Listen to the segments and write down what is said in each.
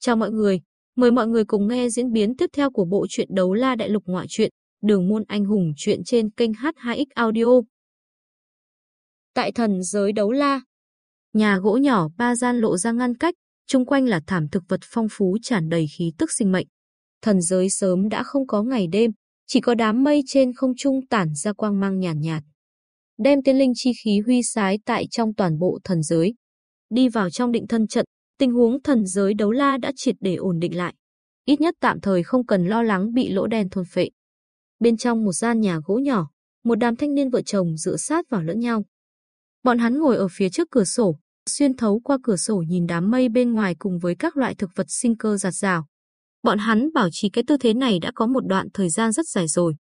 Chào mọi người, mời mọi người cùng nghe diễn biến tiếp theo của bộ truyện Đấu La Đại Lục ngoại truyện, Đường môn anh hùng truyện trên kênh H2X Audio. Tại thần giới Đấu La, nhà gỗ nhỏ ba gian lộ ra ngăn cách, chung quanh là thảm thực vật phong phú tràn đầy khí tức sinh mệnh. Thần giới sớm đã không có ngày đêm, chỉ có đám mây trên không trung tản ra quang mang nhàn nhạt, nhạt. Đem tiên linh chi khí huy sái tại trong toàn bộ thần giới. Đi vào trong định thân trận, tình huống thần giới đấu la đã triệt để ổn định lại. Ít nhất tạm thời không cần lo lắng bị lỗ đen thôn phệ. Bên trong một gian nhà gỗ nhỏ, một đám thanh niên vợ chồng dựa sát vào lẫn nhau. Bọn hắn ngồi ở phía trước cửa sổ, xuyên thấu qua cửa sổ nhìn đám mây bên ngoài cùng với các loại thực vật sinh cơ giạt rào. Bọn hắn bảo trì cái tư thế này đã có một đoạn thời gian rất dài rồi.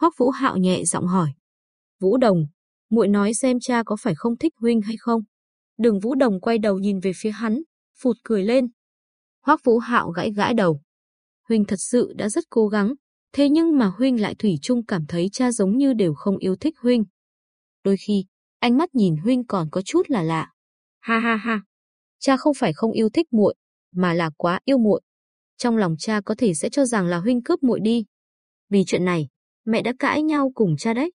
Hoắc Vũ Hạo nhẹ giọng hỏi: "Vũ Đồng, muội nói xem cha có phải không thích huynh hay không?" Đường Vũ Đồng quay đầu nhìn về phía hắn, phụt cười lên. Hoắc Vũ Hạo gãi gãi đầu. Huynh thật sự đã rất cố gắng, thế nhưng mà huynh lại thủy chung cảm thấy cha giống như đều không yêu thích huynh. Đôi khi, ánh mắt nhìn huynh còn có chút là lạ. Ha ha ha, cha không phải không yêu thích muội, mà là quá yêu muội. Trong lòng cha có thể sẽ cho rằng là huynh cướp muội đi. Vì chuyện này, mẹ đã cãi nhau cùng cha đấy.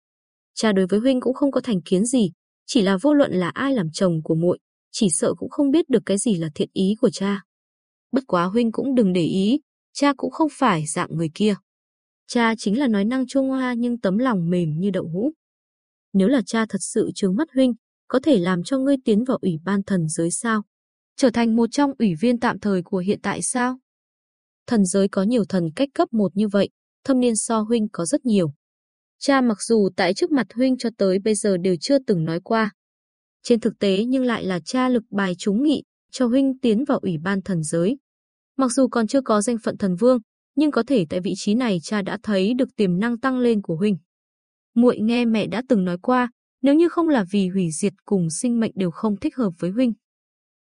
Cha đối với huynh cũng không có thành kiến gì, chỉ là vô luận là ai làm chồng của muội, chỉ sợ cũng không biết được cái gì là thiện ý của cha. Bất quá huynh cũng đừng để ý, cha cũng không phải dạng người kia. Cha chính là nói năng chua hoa nhưng tấm lòng mềm như đậu hũ. Nếu là cha thật sự trướng mắt huynh, có thể làm cho ngươi tiến vào ủy ban thần giới sao? Trở thành một trong ủy viên tạm thời của hiện tại sao? Thần giới có nhiều thần cách cấp một như vậy, thâm niên so huynh có rất nhiều. Cha mặc dù tại trước mặt huynh cho tới bây giờ đều chưa từng nói qua, trên thực tế nhưng lại là cha lực bài chúng nghị, cho huynh tiến vào ủy ban thần giới. Mặc dù còn chưa có danh phận thần vương, nhưng có thể tại vị trí này cha đã thấy được tiềm năng tăng lên của huynh. Muội nghe mẹ đã từng nói qua, nếu như không là vì hủy diệt cùng sinh mệnh đều không thích hợp với huynh.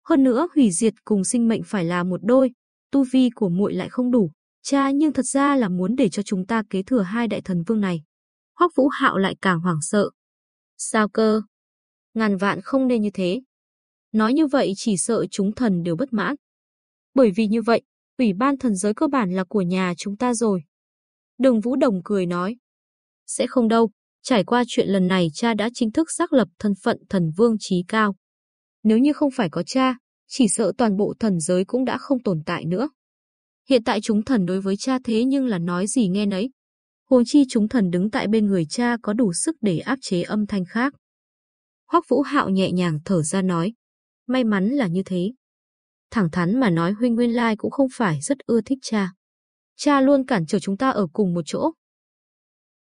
Hơn nữa hủy diệt cùng sinh mệnh phải là một đôi, tu vi của muội lại không đủ, cha nhưng thật ra là muốn để cho chúng ta kế thừa hai đại thần vương này. Hoắc Vũ Hạo lại càng hoảng sợ. Sao cơ? Ngàn vạn không nên như thế. Nói như vậy chỉ sợ chúng thần đều bất mãn. Bởi vì như vậy, ủy ban thần giới cơ bản là của nhà chúng ta rồi. Đường Vũ Đồng cười nói. Sẽ không đâu, trải qua chuyện lần này cha đã chính thức xác lập thân phận thần vương trí cao. Nếu như không phải có cha, chỉ sợ toàn bộ thần giới cũng đã không tồn tại nữa. Hiện tại chúng thần đối với cha thế nhưng là nói gì nghe nấy. Huống chi chúng thần đứng tại bên người cha có đủ sức để áp chế âm thanh khác. Hoắc Vũ Hạo nhẹ nhàng thở ra nói, may mắn là như thế. Thẳng thắn mà nói huynh nguyên lai cũng không phải rất ưa thích cha. Cha luôn cản trở chúng ta ở cùng một chỗ.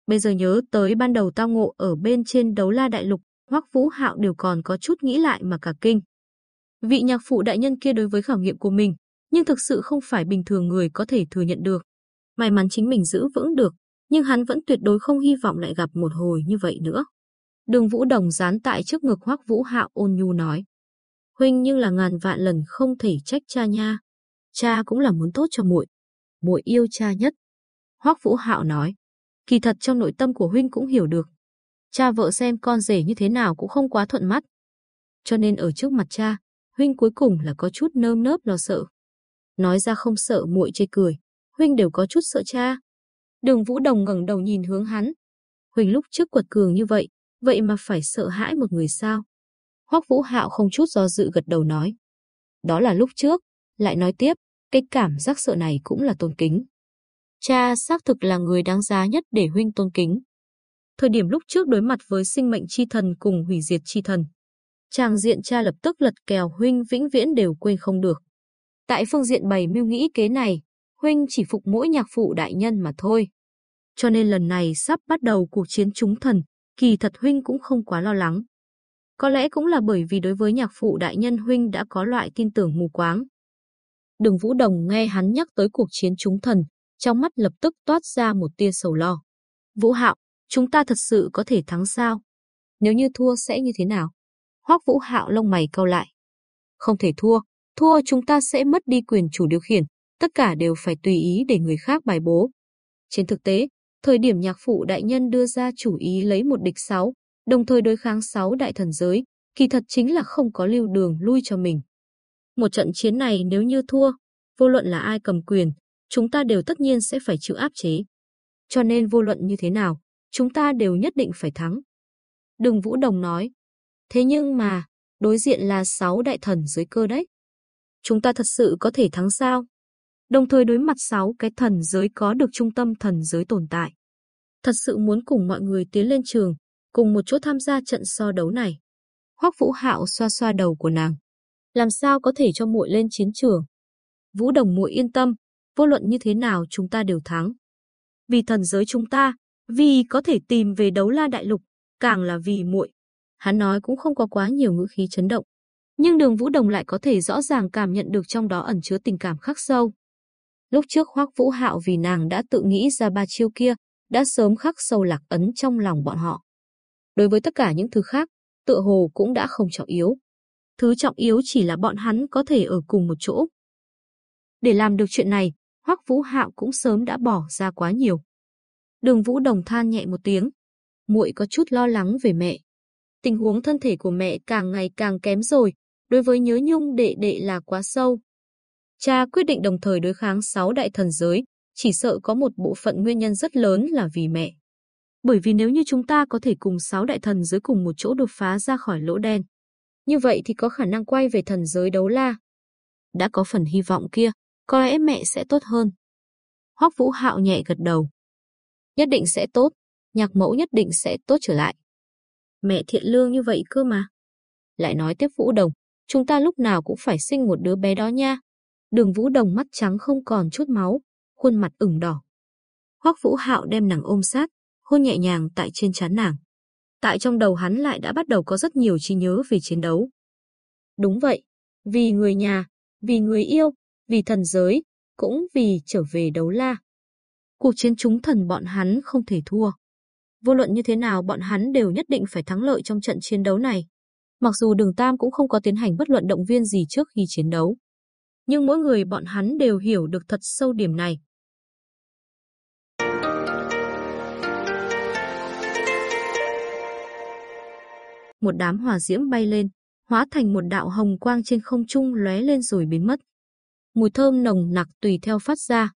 Bây giờ nhớ tới ban đầu tao ngộ ở bên trên đấu la đại lục, Hoắc Vũ Hạo đều còn có chút nghĩ lại mà cả kinh. Vị nhạc phụ đại nhân kia đối với khảo nghiệm của mình, nhưng thực sự không phải bình thường người có thể thừa nhận được. May mắn chính mình giữ vững được, nhưng hắn vẫn tuyệt đối không hy vọng lại gặp một hồi như vậy nữa. Đường Vũ Đồng dán tại trước ngực Hoắc Vũ Hạo ôn nhu nói. Huynh nhưng là ngàn vạn lần không thể trách cha nha. Cha cũng là muốn tốt cho muội. Muội yêu cha nhất. Hoắc Vũ Hạo nói. Kỳ thật trong nội tâm của huynh cũng hiểu được. Cha vợ xem con rể như thế nào cũng không quá thuận mắt. Cho nên ở trước mặt cha, huynh cuối cùng là có chút nơm nớp lo sợ. Nói ra không sợ muội chê cười, huynh đều có chút sợ cha. Đường Vũ Đồng ngẩng đầu nhìn hướng hắn. Huynh lúc trước quật cường như vậy, vậy mà phải sợ hãi một người sao? Hoắc Vũ Hạo không chút do dự gật đầu nói. Đó là lúc trước, lại nói tiếp, cái cảm giác sợ này cũng là tôn kính. Cha xác thực là người đáng giá nhất để huynh tôn kính. Thời điểm lúc trước đối mặt với sinh mệnh chi thần cùng hủy diệt chi thần, chàng diện cha lập tức lật kèo huynh vĩnh viễn đều quên không được. Tại phương diện bày mưu nghĩ kế này, huynh chỉ phục mỗi nhạc phụ đại nhân mà thôi. Cho nên lần này sắp bắt đầu cuộc chiến chúng thần, kỳ thật huynh cũng không quá lo lắng. Có lẽ cũng là bởi vì đối với nhạc phụ đại nhân huynh đã có loại tin tưởng mù quáng. Đường Vũ Đồng nghe hắn nhắc tới cuộc chiến chúng thần, trong mắt lập tức toát ra một tia sầu lo. Vũ Hạo, chúng ta thật sự có thể thắng sao? Nếu như thua sẽ như thế nào? Hoắc Vũ Hạo lông mày cau lại. Không thể thua, thua chúng ta sẽ mất đi quyền chủ điều khiển, tất cả đều phải tùy ý để người khác bài bố. Trên thực tế, Thời điểm nhạc phụ đại nhân đưa ra chủ ý lấy một địch sáu, đồng thời đối kháng sáu đại thần giới, kỳ thật chính là không có lưu đường lui cho mình. Một trận chiến này nếu như thua, Vô luận là ai cầm quyền, chúng ta đều tất nhiên sẽ phải chịu áp chế. Cho nên vô luận như thế nào, chúng ta đều nhất định phải thắng. Đừng Vũ Đồng nói. Thế nhưng mà, đối diện là sáu đại thần dưới cơ đấy. Chúng ta thật sự có thể thắng sao? Đồng thời đối mặt sáu cái thần giới có được trung tâm thần giới tồn tại. Thật sự muốn cùng mọi người tiến lên trường, cùng một chỗ tham gia trận so đấu này. Hoắc Vũ Hạo xoa xoa đầu của nàng. Làm sao có thể cho muội lên chiến trường? Vũ Đồng muội yên tâm, vô luận như thế nào chúng ta đều thắng. Vì thần giới chúng ta, vì có thể tìm về đấu la đại lục, càng là vì muội. Hắn nói cũng không có quá nhiều ngữ khí chấn động, nhưng Đường Vũ Đồng lại có thể rõ ràng cảm nhận được trong đó ẩn chứa tình cảm khắc sâu. Lúc trước Hoắc Vũ Hạo vì nàng đã tự nghĩ ra ba chiêu kia, đã sớm khắc sâu lạc ấn trong lòng bọn họ. Đối với tất cả những thứ khác, tựa hồ cũng đã không trọng yếu. Thứ trọng yếu chỉ là bọn hắn có thể ở cùng một chỗ. Để làm được chuyện này, Hoắc Vũ Hạo cũng sớm đã bỏ ra quá nhiều. Đường Vũ Đồng than nhẹ một tiếng, muội có chút lo lắng về mẹ. Tình huống thân thể của mẹ càng ngày càng kém rồi, đối với nhớ nhung đệ đệ là quá sâu. Cha quyết định đồng thời đối kháng sáu đại thần giới, chỉ sợ có một bộ phận nguyên nhân rất lớn là vì mẹ. Bởi vì nếu như chúng ta có thể cùng sáu đại thần giới cùng một chỗ đột phá ra khỏi lỗ đen, như vậy thì có khả năng quay về thần giới đấu la. Đã có phần hy vọng kia, có lẽ mẹ sẽ tốt hơn. Hoắc Vũ Hạo nhẹ gật đầu. Nhất định sẽ tốt, nhạc mẫu nhất định sẽ tốt trở lại. Mẹ thiện lương như vậy cơ mà. Lại nói tiếp Vũ Đồng, chúng ta lúc nào cũng phải sinh một đứa bé đó nha. Đường Vũ Đồng mắt trắng không còn chút máu, khuôn mặt ửng đỏ. Hoắc Vũ Hạo đem nàng ôm sát, hôn nhẹ nhàng tại trên trán nàng. Tại trong đầu hắn lại đã bắt đầu có rất nhiều trí nhớ về chiến đấu. Đúng vậy, vì người nhà, vì người yêu, vì thần giới, cũng vì trở về đấu la. Cuộc chiến chúng thần bọn hắn không thể thua. Vô luận như thế nào bọn hắn đều nhất định phải thắng lợi trong trận chiến đấu này. Mặc dù đường Tam cũng không có tiến hành bất luận động viên gì trước khi chiến đấu. Nhưng mỗi người bọn hắn đều hiểu được thật sâu điểm này. Một đám hỏa diễm bay lên, hóa thành một đạo hồng quang trên không trung lóe lên rồi biến mất. Mùi thơm nồng nặc tùy theo phát ra.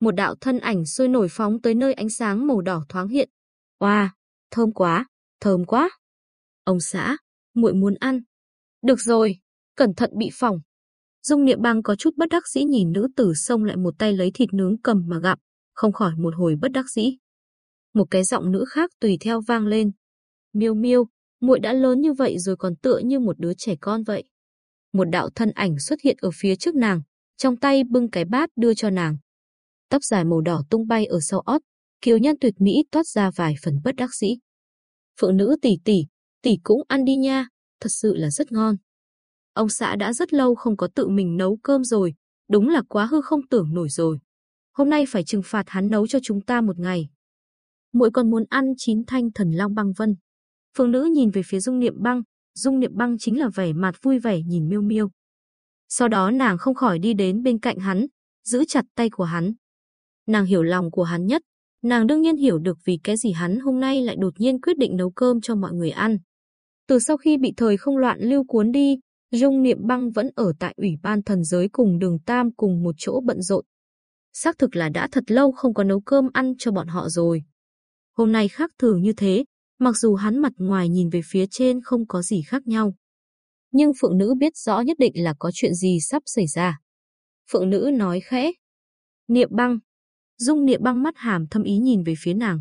Một đạo thân ảnh sôi nổi phóng tới nơi ánh sáng màu đỏ thoáng hiện. Oa, wow, thơm quá, thơm quá. Ông xã, muội muốn ăn. Được rồi, cẩn thận bị phỏng. Dung Niệm Bang có chút bất đắc dĩ nhìn nữ tử xông lại một tay lấy thịt nướng cầm mà gặm, không khỏi một hồi bất đắc dĩ. Một cái giọng nữ khác tùy theo vang lên. Miêu Miêu, muội đã lớn như vậy rồi còn tựa như một đứa trẻ con vậy. Một đạo thân ảnh xuất hiện ở phía trước nàng, trong tay bưng cái bát đưa cho nàng. Tóc dài màu đỏ tung bay ở sau ót, kiều nhân tuyệt mỹ toát ra vài phần bất đắc dĩ. Phụ nữ tỷ tỷ, tỷ cũng ăn đi nha, thật sự là rất ngon. Ông xã đã rất lâu không có tự mình nấu cơm rồi, đúng là quá hư không tưởng nổi rồi. Hôm nay phải trừng phạt hắn nấu cho chúng ta một ngày. Muội còn muốn ăn chín thanh thần long băng vân. Phương nữ nhìn về phía Dung Niệm Băng, Dung Niệm Băng chính là vẻ mặt vui vẻ nhìn Miêu Miêu. Sau đó nàng không khỏi đi đến bên cạnh hắn, giữ chặt tay của hắn. Nàng hiểu lòng của hắn nhất, nàng đương nhiên hiểu được vì cái gì hắn hôm nay lại đột nhiên quyết định nấu cơm cho mọi người ăn. Từ sau khi bị thời không loạn lưu cuốn đi, Dung Niệm Băng vẫn ở tại Ủy ban thần giới cùng Đường Tam cùng một chỗ bận rộn. Xác thực là đã thật lâu không có nấu cơm ăn cho bọn họ rồi. Hôm nay khác thường như thế, mặc dù hắn mặt ngoài nhìn về phía trên không có gì khác nhau. Nhưng Phượng Nữ biết rõ nhất định là có chuyện gì sắp xảy ra. Phượng Nữ nói khẽ. Niệm băng. Dung niệm băng mắt hàm thâm ý nhìn về phía nàng.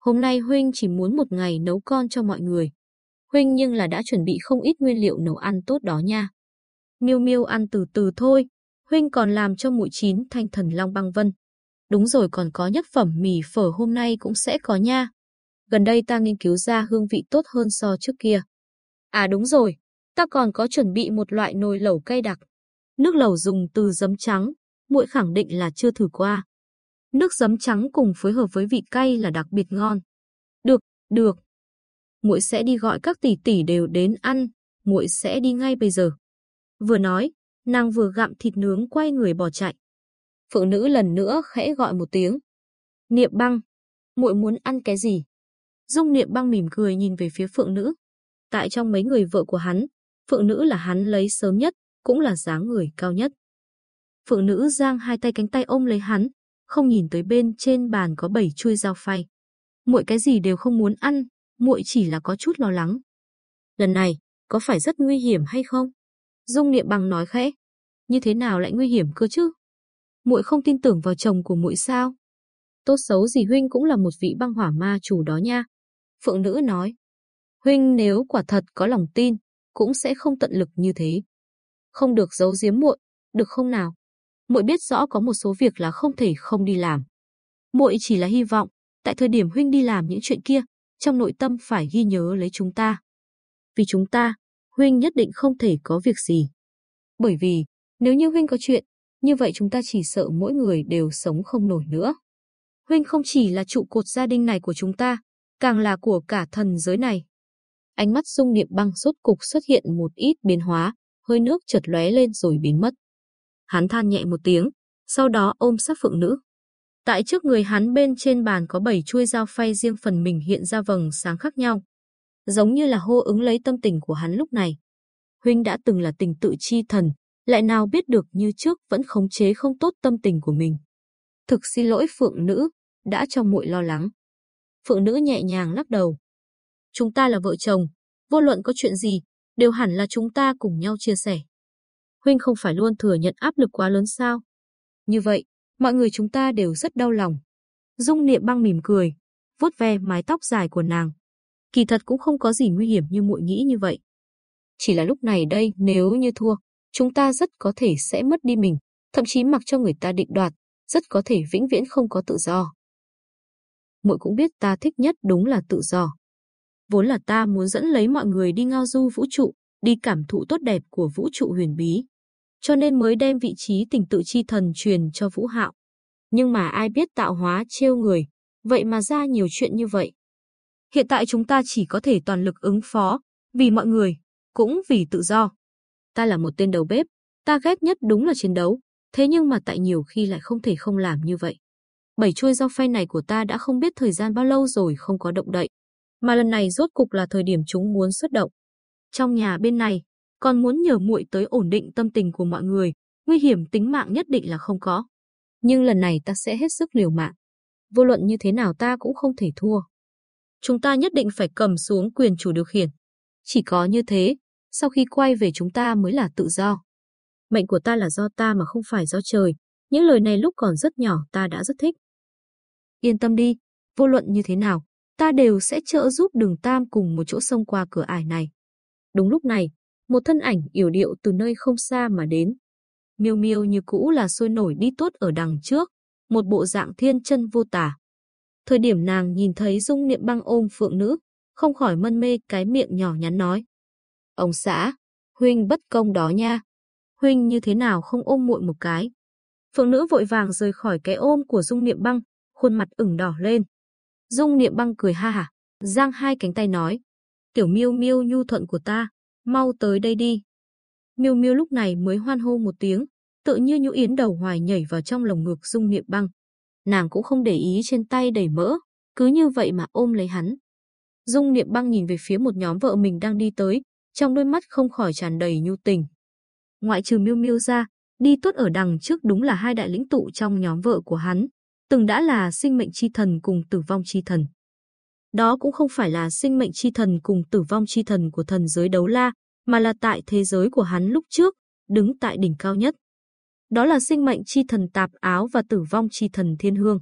Hôm nay Huynh chỉ muốn một ngày nấu con cho mọi người. Huynh nhưng là đã chuẩn bị không ít nguyên liệu nấu ăn tốt đó nha. Miêu miêu ăn từ từ thôi. Huynh còn làm cho muội chín thanh thần long băng vân. Đúng rồi còn có nhất phẩm mì phở hôm nay cũng sẽ có nha. Gần đây ta nghiên cứu ra hương vị tốt hơn so trước kia. À đúng rồi, ta còn có chuẩn bị một loại nồi lẩu cay đặc. Nước lẩu dùng từ giấm trắng, muội khẳng định là chưa thử qua. Nước giấm trắng cùng phối hợp với vị cay là đặc biệt ngon. Được, được. Muội sẽ đi gọi các tỷ tỷ đều đến ăn, muội sẽ đi ngay bây giờ. Vừa nói, nàng vừa gặm thịt nướng quay người bỏ chạy. Phụ nữ lần nữa khẽ gọi một tiếng. Niệm băng, muội muốn ăn cái gì? Dung Niệm băng mỉm cười nhìn về phía Phượng Nữ. Tại trong mấy người vợ của hắn, Phượng Nữ là hắn lấy sớm nhất, cũng là dáng người cao nhất. Phượng nữ giang hai tay cánh tay ôm lấy hắn, không nhìn tới bên trên bàn có bảy chuôi dao phay. Muội cái gì đều không muốn ăn, muội chỉ là có chút lo lắng. Lần này, có phải rất nguy hiểm hay không? Dung Niệm Bằng nói khẽ. Như thế nào lại nguy hiểm cơ chứ? Muội không tin tưởng vào chồng của muội sao? Tốt xấu gì huynh cũng là một vị băng hỏa ma chủ đó nha. Phượng nữ nói. Huynh nếu quả thật có lòng tin, cũng sẽ không tận lực như thế. Không được giấu giếm muội, được không nào? Muội biết rõ có một số việc là không thể không đi làm. Muội chỉ là hy vọng, tại thời điểm huynh đi làm những chuyện kia, trong nội tâm phải ghi nhớ lấy chúng ta. Vì chúng ta, huynh nhất định không thể có việc gì. Bởi vì, nếu như huynh có chuyện, như vậy chúng ta chỉ sợ mỗi người đều sống không nổi nữa. Huynh không chỉ là trụ cột gia đình này của chúng ta, càng là của cả thần giới này. Ánh mắt dung niệm băng rốt cục xuất hiện một ít biến hóa, hơi nước chợt lóe lên rồi biến mất. Hắn than nhẹ một tiếng, sau đó ôm sát phượng nữ. Tại trước người hắn bên trên bàn có bảy chuôi dao phay riêng phần mình hiện ra vầng sáng khác nhau. Giống như là hô ứng lấy tâm tình của hắn lúc này. Huynh đã từng là tình tự chi thần, lại nào biết được như trước vẫn khống chế không tốt tâm tình của mình. Thực xin lỗi phượng nữ, đã cho muội lo lắng. Phượng nữ nhẹ nhàng lắc đầu. Chúng ta là vợ chồng, vô luận có chuyện gì, đều hẳn là chúng ta cùng nhau chia sẻ. Huynh không phải luôn thừa nhận áp lực quá lớn sao? Như vậy, mọi người chúng ta đều rất đau lòng. Dung niệm băng mỉm cười, vuốt ve mái tóc dài của nàng. Kỳ thật cũng không có gì nguy hiểm như muội nghĩ như vậy. Chỉ là lúc này đây nếu như thua, chúng ta rất có thể sẽ mất đi mình, thậm chí mặc cho người ta định đoạt, rất có thể vĩnh viễn không có tự do. Muội cũng biết ta thích nhất đúng là tự do. Vốn là ta muốn dẫn lấy mọi người đi ngao du vũ trụ, đi cảm thụ tốt đẹp của vũ trụ huyền bí cho nên mới đem vị trí tình tự chi thần truyền cho Vũ Hạo. Nhưng mà ai biết tạo hóa trêu người, vậy mà ra nhiều chuyện như vậy. Hiện tại chúng ta chỉ có thể toàn lực ứng phó, vì mọi người, cũng vì tự do. Ta là một tên đầu bếp, ta ghét nhất đúng là chiến đấu, thế nhưng mà tại nhiều khi lại không thể không làm như vậy. Bảy chuôi dao phay này của ta đã không biết thời gian bao lâu rồi không có động đậy, mà lần này rốt cục là thời điểm chúng muốn xuất động. Trong nhà bên này, còn muốn nhờ muội tới ổn định tâm tình của mọi người, nguy hiểm tính mạng nhất định là không có. Nhưng lần này ta sẽ hết sức liều mạng. Vô luận như thế nào ta cũng không thể thua. Chúng ta nhất định phải cầm xuống quyền chủ điều khiển. Chỉ có như thế, sau khi quay về chúng ta mới là tự do. Mệnh của ta là do ta mà không phải do trời. Những lời này lúc còn rất nhỏ ta đã rất thích. Yên tâm đi, vô luận như thế nào, ta đều sẽ trợ giúp đường Tam cùng một chỗ sông qua cửa ải này. Đúng lúc này, một thân ảnh yểu điệu từ nơi không xa mà đến. Miêu Miêu như cũ là sôi nổi đi tốt ở đằng trước, một bộ dạng thiên chân vô tả. Thời điểm nàng nhìn thấy Dung Niệm Băng ôm phượng nữ, không khỏi mân mê cái miệng nhỏ nhắn nói: "Ông xã, huynh bất công đó nha. Huynh như thế nào không ôm muội một cái?" Phượng nữ vội vàng rời khỏi cái ôm của Dung Niệm Băng, khuôn mặt ửng đỏ lên. Dung Niệm Băng cười ha hả, giang hai cánh tay nói: "Tiểu Miêu Miêu nhu thuận của ta, mau tới đây đi. Miêu Miêu lúc này mới hoan hô một tiếng, tự như nhũ yến đầu hoài nhảy vào trong lồng ngực Dung Niệm Băng. Nàng cũng không để ý trên tay đầy mỡ, cứ như vậy mà ôm lấy hắn. Dung Niệm Băng nhìn về phía một nhóm vợ mình đang đi tới, trong đôi mắt không khỏi tràn đầy nhu tình. Ngoại trừ Miêu Miêu ra, đi tuốt ở đằng trước đúng là hai đại lĩnh tụ trong nhóm vợ của hắn, từng đã là sinh mệnh chi thần cùng tử vong chi thần. Đó cũng không phải là sinh mệnh chi thần cùng tử vong chi thần của thần giới đấu la, mà là tại thế giới của hắn lúc trước, đứng tại đỉnh cao nhất. Đó là sinh mệnh chi thần tạp áo và tử vong chi thần thiên hương.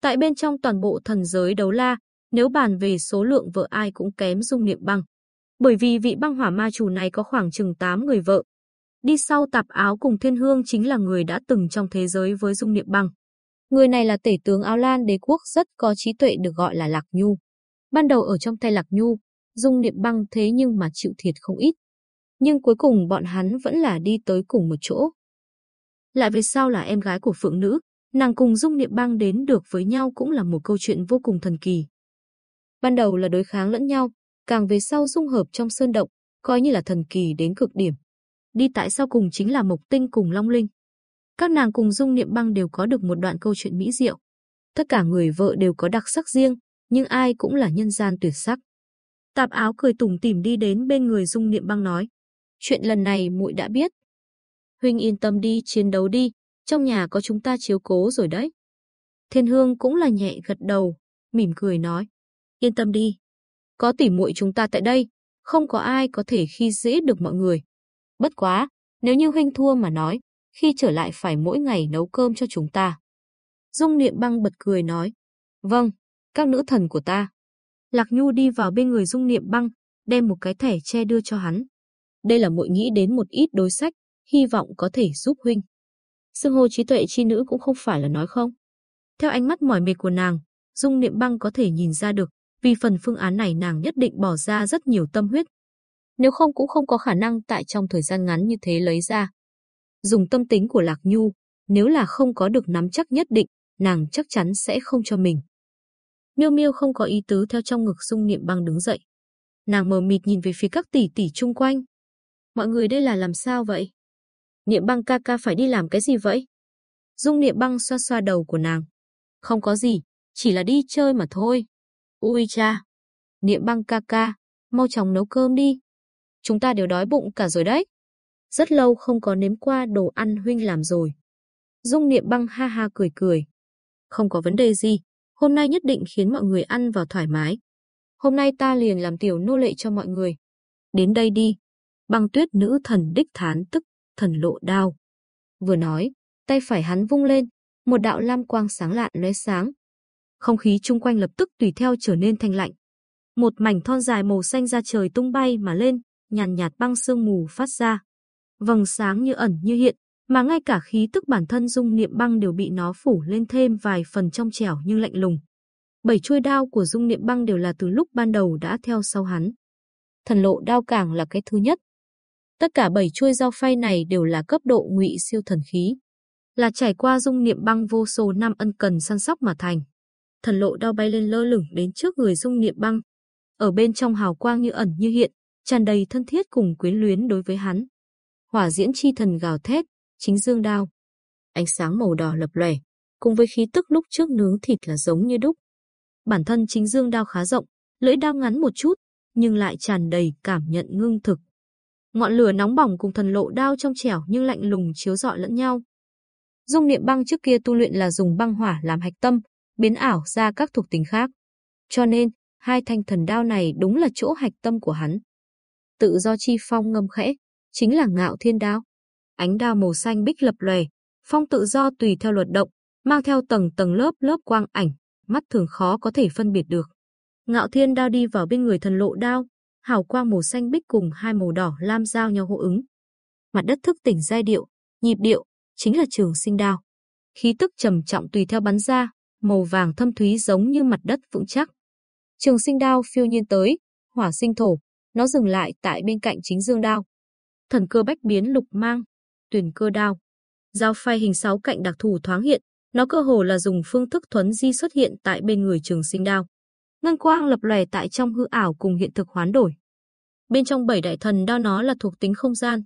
Tại bên trong toàn bộ thần giới đấu la, nếu bàn về số lượng vợ ai cũng kém dung niệm băng. Bởi vì vị băng hỏa ma chủ này có khoảng chừng 8 người vợ. Đi sau tạp áo cùng thiên hương chính là người đã từng trong thế giới với dung niệm băng. Người này là tể tướng ao lan đế quốc rất có trí tuệ được gọi là Lạc Nhu. Ban đầu ở trong tay Lạc Nhu, Dung Niệm Băng thế nhưng mà chịu thiệt không ít. Nhưng cuối cùng bọn hắn vẫn là đi tới cùng một chỗ. Lại về sau là em gái của Phượng Nữ, nàng cùng Dung Niệm Băng đến được với nhau cũng là một câu chuyện vô cùng thần kỳ. Ban đầu là đối kháng lẫn nhau, càng về sau dung hợp trong sơn động, coi như là thần kỳ đến cực điểm. Đi tại sau cùng chính là Mộc Tinh cùng Long Linh. Các nàng cùng Dung Niệm Băng đều có được một đoạn câu chuyện mỹ diệu. Tất cả người vợ đều có đặc sắc riêng, nhưng ai cũng là nhân gian tuyệt sắc. Tạp áo cười tủm tỉm đi đến bên người Dung Niệm Băng nói, chuyện lần này muội đã biết. Huynh yên tâm đi, chiến đấu đi, Trong nhà có chúng ta chiếu cố rồi đấy. Thiên Hương cũng là nhẹ gật đầu, mỉm cười nói. Yên tâm đi. Có tỉ muội chúng ta tại đây, không có ai có thể khi dễ được mọi người. Bất quá, nếu như huynh thua mà nói, khi trở lại phải mỗi ngày nấu cơm cho chúng ta. Dung Niệm Băng bật cười nói. Vâng, các nữ thần của ta. Lạc Nhu đi vào bên người Dung Niệm Băng, đem một cái thẻ che đưa cho hắn. Đây là muội nghĩ đến một ít đối sách, hy vọng có thể giúp huynh. Xưng hô trí tuệ chi nữ cũng không phải là nói không. Theo ánh mắt mỏi mệt của nàng, Dung Niệm Băng có thể nhìn ra được, vì phần phương án này nàng nhất định bỏ ra rất nhiều tâm huyết. Nếu không cũng không có khả năng tại trong thời gian ngắn như thế lấy ra. Dùng tâm tính của Lạc Nhu, nếu là không có được nắm chắc nhất định, nàng chắc chắn sẽ không cho mình. Miêu Miêu không có ý tứ theo trong ngực Dung Niệm Băng đứng dậy. Nàng mờ mịt nhìn về phía các tỷ tỷ chung quanh. Mọi người đây là làm sao vậy? Niệm Băng ca ca phải đi làm cái gì vậy? Dung Niệm Băng xoa xoa đầu của nàng. Không có gì, chỉ là đi chơi mà thôi. Ui cha! Niệm Băng ca ca, mau chóng nấu cơm đi. Chúng ta đều đói bụng cả rồi đấy. Rất lâu không có nếm qua đồ ăn huynh làm rồi. Dung Niệm Băng ha ha cười cười. Không có vấn đề gì, hôm nay nhất định khiến mọi người ăn vào thoải mái. Hôm nay ta liền làm tiểu nô lệ cho mọi người. Đến đây đi. Băng tuyết nữ thần đích thán tức, thần lộ đao. Vừa nói, tay phải hắn vung lên, một đạo lam quang sáng lạn lóe sáng. Không khí chung quanh lập tức tùy theo trở nên thanh lạnh. Một mảnh thon dài màu xanh ra trời tung bay mà lên, nhàn nhạt, nhạt băng sương mù phát ra. Vầng sáng như ẩn như hiện, mà ngay cả khí tức bản thân dung niệm băng đều bị nó phủ lên thêm vài phần trong trẻo nhưng lạnh lùng. Bảy chuôi đao của dung niệm băng đều là từ lúc ban đầu đã theo sau hắn. Thần lộ đao càng là cái thứ nhất. Tất cả bảy chuôi dao phay này đều là cấp độ ngụy siêu thần khí. Là trải qua dung niệm băng vô số năm ân cần săn sóc mà thành. Thần lộ đao bay lên lơ lửng đến trước người dung niệm băng. Ở bên trong hào quang như ẩn như hiện, tràn đầy thân thiết cùng quyến luyến đối với hắn. Hỏa diễn chi thần gào thét, chính dương đao. Ánh sáng màu đỏ lập lòe, cùng với khí tức lúc trước nướng thịt là giống như đúc. Bản thân chính dương đao khá rộng, lưỡi đao ngắn một chút, nhưng lại tràn đầy cảm nhận ngưng thực. Ngọn lửa nóng bỏng cùng thần lộ đao trong trẻo nhưng lạnh lùng chiếu rọi lẫn nhau. Dung niệm băng trước kia tu luyện là dùng băng hỏa làm hạch tâm, biến ảo ra các thuộc tính khác. Cho nên, hai thanh thần đao này đúng là chỗ hạch tâm của hắn. Tự do chi phong ngâm khẽ, chính là ngạo thiên đao. Ánh đao màu xanh bích lập lòe, phong tự do tùy theo luật động, mang theo tầng tầng lớp lớp quang ảnh, mắt thường khó có thể phân biệt được. Ngạo thiên đao đi vào bên người thần lộ đao, hào quang màu xanh bích cùng hai màu đỏ lam giao nhau hô ứng. Mặt đất thức tỉnh giai điệu, nhịp điệu, chính là trường sinh đao. Khí tức trầm trọng tùy theo bắn ra, màu vàng thâm thúy giống như mặt đất vững chắc. Trường sinh đao phiêu nhiên tới, hỏa sinh thổ, nó dừng lại tại bên cạnh chính dương đao. Thần cơ bách biến lục mang, tuyển cơ đao. Dao phay hình sáu cạnh đặc thù thoáng hiện, nó cơ hồ là dùng phương thức thuấn di xuất hiện tại bên người trường sinh đao. Ngân quang lập lòe tại trong hư ảo cùng hiện thực hoán đổi. Bên trong bảy đại thần đao nó là thuộc tính không gian.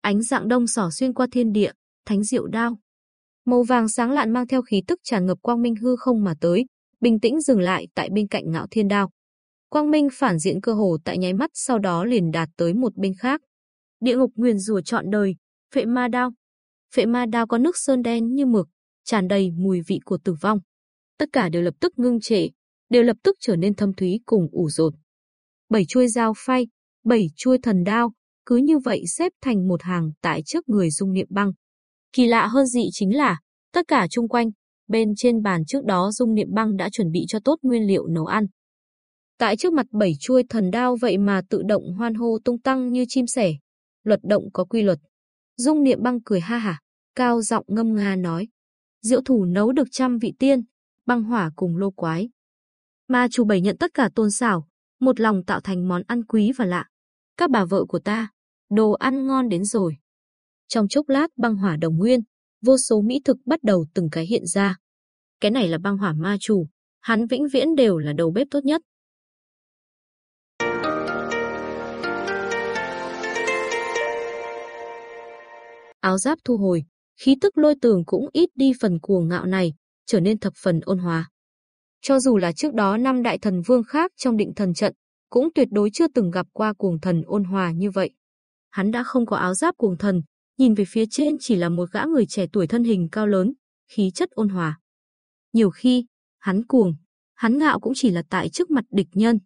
Ánh dạng đông xỏ xuyên qua thiên địa, thánh diệu đao. Màu vàng sáng lạn mang theo khí tức tràn ngập quang minh hư không mà tới, bình tĩnh dừng lại tại bên cạnh ngạo thiên đao. Quang minh phản diện cơ hồ tại nháy mắt sau đó liền đạt tới một bên khác. Địa ngục nguyền rủa trọn đời, phệ ma đao. Phệ ma đao có nước sơn đen như mực, tràn đầy mùi vị của tử vong. Tất cả đều lập tức ngưng trệ, đều lập tức trở nên thâm thúy cùng ủ rột. Bảy chuôi dao phay, bảy chuôi thần đao, cứ như vậy xếp thành một hàng tại trước người dung niệm băng. Kỳ lạ hơn dị chính là, tất cả chung quanh, bên trên bàn trước đó dung niệm băng đã chuẩn bị cho tốt nguyên liệu nấu ăn. Tại trước mặt bảy chuôi thần đao vậy mà tự động hoan hô tung tăng như chim sẻ. Luật động có quy luật. Dung niệm băng cười ha hả, cao giọng ngâm nga nói. Diệu thủ nấu được trăm vị tiên, băng hỏa cùng lô quái. Ma chủ bảy nhận tất cả tôn xảo, một lòng tạo thành món ăn quý và lạ. Các bà vợ của ta, đồ ăn ngon đến rồi. Trong chốc lát băng hỏa đồng nguyên, vô số mỹ thực bắt đầu từng cái hiện ra. Cái này là băng hỏa ma chủ, hắn vĩnh viễn đều là đầu bếp tốt nhất. Áo giáp thu hồi, khí tức lôi tường cũng ít đi phần cuồng ngạo này, trở nên thập phần ôn hòa. Cho dù là trước đó năm đại thần vương khác trong định thần trận, cũng tuyệt đối chưa từng gặp qua cuồng thần ôn hòa như vậy. Hắn đã không có áo giáp cuồng thần, nhìn về phía trên chỉ là một gã người trẻ tuổi thân hình cao lớn, khí chất ôn hòa. Nhiều khi, hắn cuồng, hắn ngạo cũng chỉ là tại trước mặt địch nhân.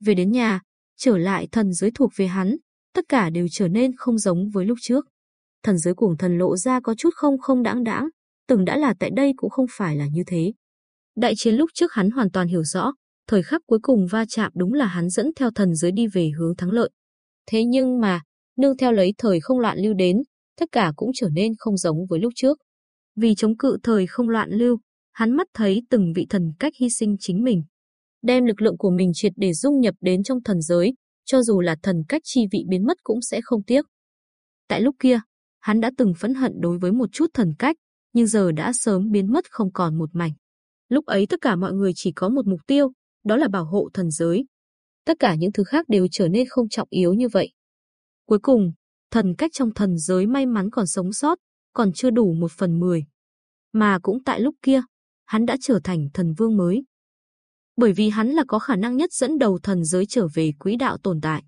Về đến nhà, trở lại thần giới thuộc về hắn, tất cả đều trở nên không giống với lúc trước. Thần giới cuồng thần lộ ra có chút không không đãng đãng, từng đã là tại đây cũng không phải là như thế. Đại chiến lúc trước hắn hoàn toàn hiểu rõ, thời khắc cuối cùng va chạm đúng là hắn dẫn theo thần giới đi về hướng thắng lợi. Thế nhưng mà, nương theo lấy thời không loạn lưu đến, tất cả cũng trở nên không giống với lúc trước. Vì chống cự thời không loạn lưu, hắn mắt thấy từng vị thần cách hy sinh chính mình. Đem lực lượng của mình triệt để dung nhập đến trong thần giới, cho dù là thần cách chi vị biến mất cũng sẽ không tiếc. Tại lúc kia, hắn đã từng phẫn hận đối với một chút thần cách, nhưng giờ đã sớm biến mất không còn một mảnh. Lúc ấy tất cả mọi người chỉ có một mục tiêu, đó là bảo hộ thần giới. Tất cả những thứ khác đều trở nên không trọng yếu như vậy. Cuối cùng, thần cách trong thần giới may mắn còn sống sót, còn chưa đủ một phần mười. Mà cũng tại lúc kia, hắn đã trở thành thần vương mới. Bởi vì hắn là có khả năng nhất dẫn đầu thần giới trở về quỹ đạo tồn tại.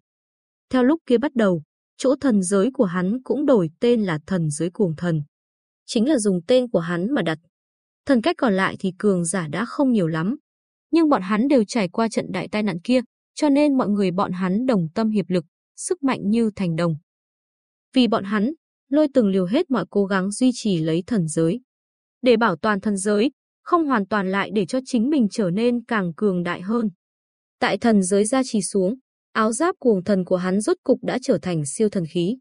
Theo lúc kia bắt đầu, chỗ thần giới của hắn cũng đổi tên là thần giới cuồng thần. Chính là dùng tên của hắn mà đặt. Thần cách còn lại thì cường giả đã không nhiều lắm. Nhưng bọn hắn đều trải qua trận đại tai nạn kia, cho nên mọi người bọn hắn đồng tâm hiệp lực, sức mạnh như thành đồng. Vì bọn hắn, lôi từng liều hết mọi cố gắng duy trì lấy thần giới. Để bảo toàn thần giới, không hoàn toàn lại để cho chính mình trở nên càng cường đại hơn. Tại thần giới gia trì xuống, áo giáp cuồng thần của hắn rốt cục đã trở thành siêu thần khí.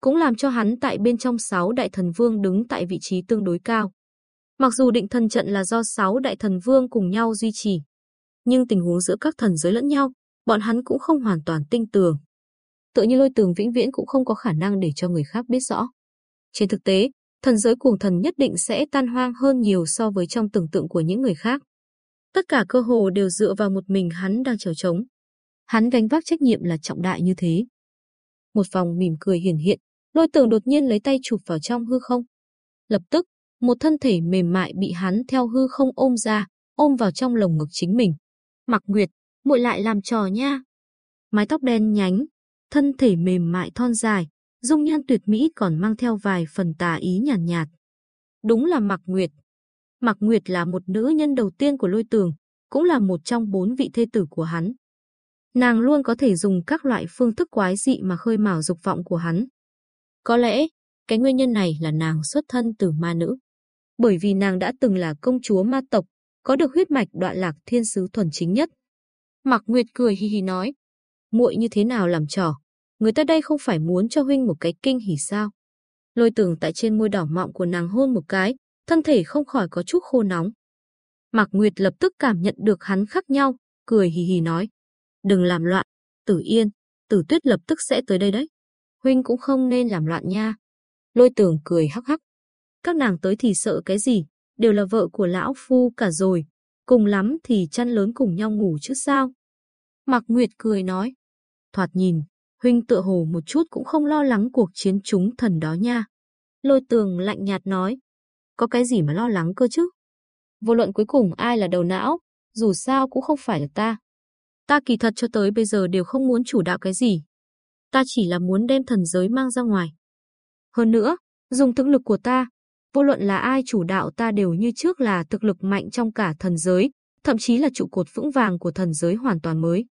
Cũng làm cho hắn tại bên trong sáu đại thần vương đứng tại vị trí tương đối cao. Mặc dù định thần trận là do sáu đại thần vương cùng nhau duy trì, nhưng tình huống giữa các thần giới lẫn nhau, bọn hắn cũng không hoàn toàn tinh tường. Tựa như lôi tường vĩnh viễn cũng không có khả năng để cho người khác biết rõ. Trên thực tế, thần giới cuồng thần nhất định sẽ tan hoang hơn nhiều so với trong tưởng tượng của những người khác. Tất cả cơ hồ đều dựa vào một mình hắn đang chờ trống. Hắn gánh vác trách nhiệm là trọng đại như thế. Một vòng mỉm cười hiển hiện, lôi tường đột nhiên lấy tay chụp vào trong hư không. Lập tức, một thân thể mềm mại bị hắn theo hư không ôm ra, ôm vào trong lồng ngực chính mình. Mặc Nguyệt, muội lại làm trò nha. Mái tóc đen nhánh, thân thể mềm mại thon dài, dung nhan tuyệt mỹ còn mang theo vài phần tà ý nhàn nhạt, nhạt. Đúng là Mạc Nguyệt. Mạc Nguyệt là một nữ nhân đầu tiên của lôi tường, cũng là một trong bốn vị thê tử của hắn. Nàng luôn có thể dùng các loại phương thức quái dị mà khơi mào dục vọng của hắn. Có lẽ, cái nguyên nhân này là nàng xuất thân từ ma nữ. Bởi vì nàng đã từng là công chúa ma tộc, có được huyết mạch đoạn lạc thiên sứ thuần chính nhất. Mạc Nguyệt cười hì hì nói, muội như thế nào làm trò, người ta đây không phải muốn cho huynh một cái kinh hỉ sao? Lôi tường tại trên môi đỏ mọng của nàng hôn một cái, thân thể không khỏi có chút khô nóng. Mạc Nguyệt lập tức cảm nhận được hắn khác nhau, cười hì hì nói. Đừng làm loạn, tử yên, tử tuyết lập tức sẽ tới đây đấy. Huynh cũng không nên làm loạn nha. Lôi tường cười hắc hắc. Các nàng tới thì sợ cái gì, đều là vợ của lão phu cả rồi. Cùng lắm thì chăn lớn cùng nhau ngủ chứ sao. Mạc Nguyệt cười nói. Thoạt nhìn, huynh tựa hồ một chút cũng không lo lắng cuộc chiến chúng thần đó nha. Lôi tường lạnh nhạt nói, có cái gì mà lo lắng cơ chứ? Vô luận cuối cùng ai là đầu não, dù sao cũng không phải là ta. Ta kỳ thật cho tới bây giờ đều không muốn chủ đạo cái gì. Ta chỉ là muốn đem thần giới mang ra ngoài. Hơn nữa, dùng thực lực của ta, vô luận là ai chủ đạo ta đều như trước là thực lực mạnh trong cả thần giới, thậm chí là trụ cột vững vàng của thần giới hoàn toàn mới.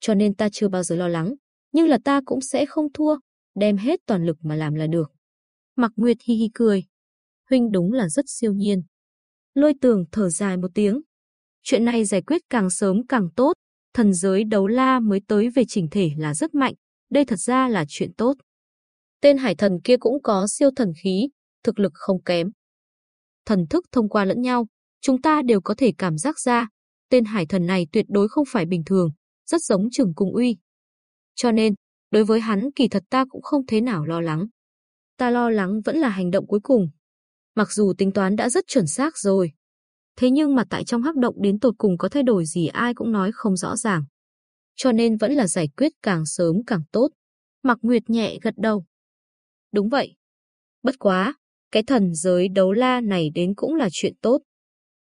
Cho nên ta chưa bao giờ lo lắng, nhưng là ta cũng sẽ không thua, đem hết toàn lực mà làm là được. Mặc Nguyệt hi hi cười. Huynh đúng là rất siêu nhiên. Lôi tường thở dài một tiếng. Chuyện này giải quyết càng sớm càng tốt, thần giới đấu la mới tới về chỉnh thể là rất mạnh, đây thật ra là chuyện tốt. Tên hải thần kia cũng có siêu thần khí, thực lực không kém. Thần thức thông qua lẫn nhau, chúng ta đều có thể cảm giác ra, tên hải thần này tuyệt đối không phải bình thường, rất giống trường cung uy. Cho nên, đối với hắn kỳ thật ta cũng không thế nào lo lắng. Ta lo lắng vẫn là hành động cuối cùng. Mặc dù tính toán đã rất chuẩn xác rồi. Thế nhưng mà tại trong hắc động đến tột cùng có thay đổi gì ai cũng nói không rõ ràng. Cho nên vẫn là giải quyết càng sớm càng tốt. Mặc Nguyệt nhẹ gật đầu. Đúng vậy. Bất quá, cái thần giới đấu la này đến cũng là chuyện tốt.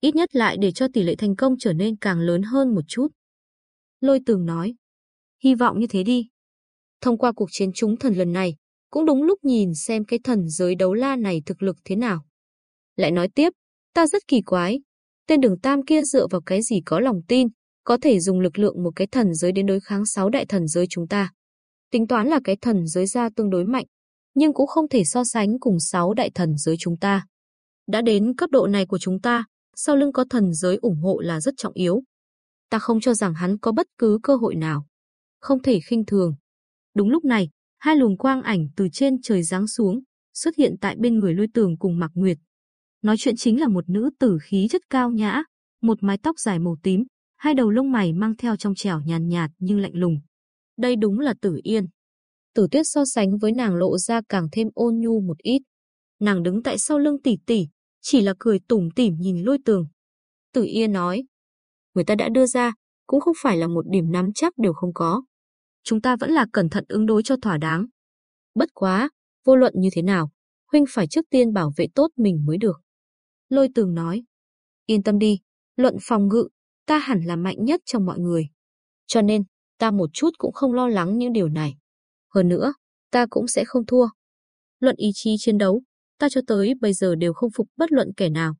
Ít nhất lại để cho tỷ lệ thành công trở nên càng lớn hơn một chút. Lôi tường nói. Hy vọng như thế đi. Thông qua cuộc chiến chúng thần lần này, cũng đúng lúc nhìn xem cái thần giới đấu la này thực lực thế nào. Lại nói tiếp, ta rất kỳ quái, tên đường tam kia dựa vào cái gì có lòng tin, có thể dùng lực lượng một cái thần giới đến đối kháng sáu đại thần giới chúng ta. Tính toán là cái thần giới ra tương đối mạnh, nhưng cũng không thể so sánh cùng sáu đại thần giới chúng ta. Đã đến cấp độ này của chúng ta, sau lưng có thần giới ủng hộ là rất trọng yếu. Ta không cho rằng hắn có bất cứ cơ hội nào. Không thể khinh thường. Đúng lúc này, hai luồng quang ảnh từ trên trời giáng xuống, xuất hiện tại bên người lôi tường cùng Mạc Nguyệt. Nói chuyện chính là một nữ tử khí chất cao nhã, một mái tóc dài màu tím, hai đầu lông mày mang theo trong trẻo nhàn nhạt, nhưng lạnh lùng. Đây đúng là Tử Yên. Tử Tuyết so sánh với nàng lộ ra càng thêm ôn nhu một ít. Nàng đứng tại sau lưng tỷ tỷ, chỉ là cười tủm tỉm nhìn lôi tường. Tử Yên nói, người ta đã đưa ra, cũng không phải là một điểm nắm chắc đều không có. Chúng ta vẫn là cẩn thận ứng đối cho thỏa đáng. Bất quá, vô luận như thế nào, huynh phải trước tiên bảo vệ tốt mình mới được. Lôi tường nói, yên tâm đi, luận phòng ngự, ta hẳn là mạnh nhất trong mọi người. Cho nên, ta một chút cũng không lo lắng những điều này. Hơn nữa, ta cũng sẽ không thua. Luận ý chí chiến đấu, ta cho tới bây giờ đều không phục bất luận kẻ nào.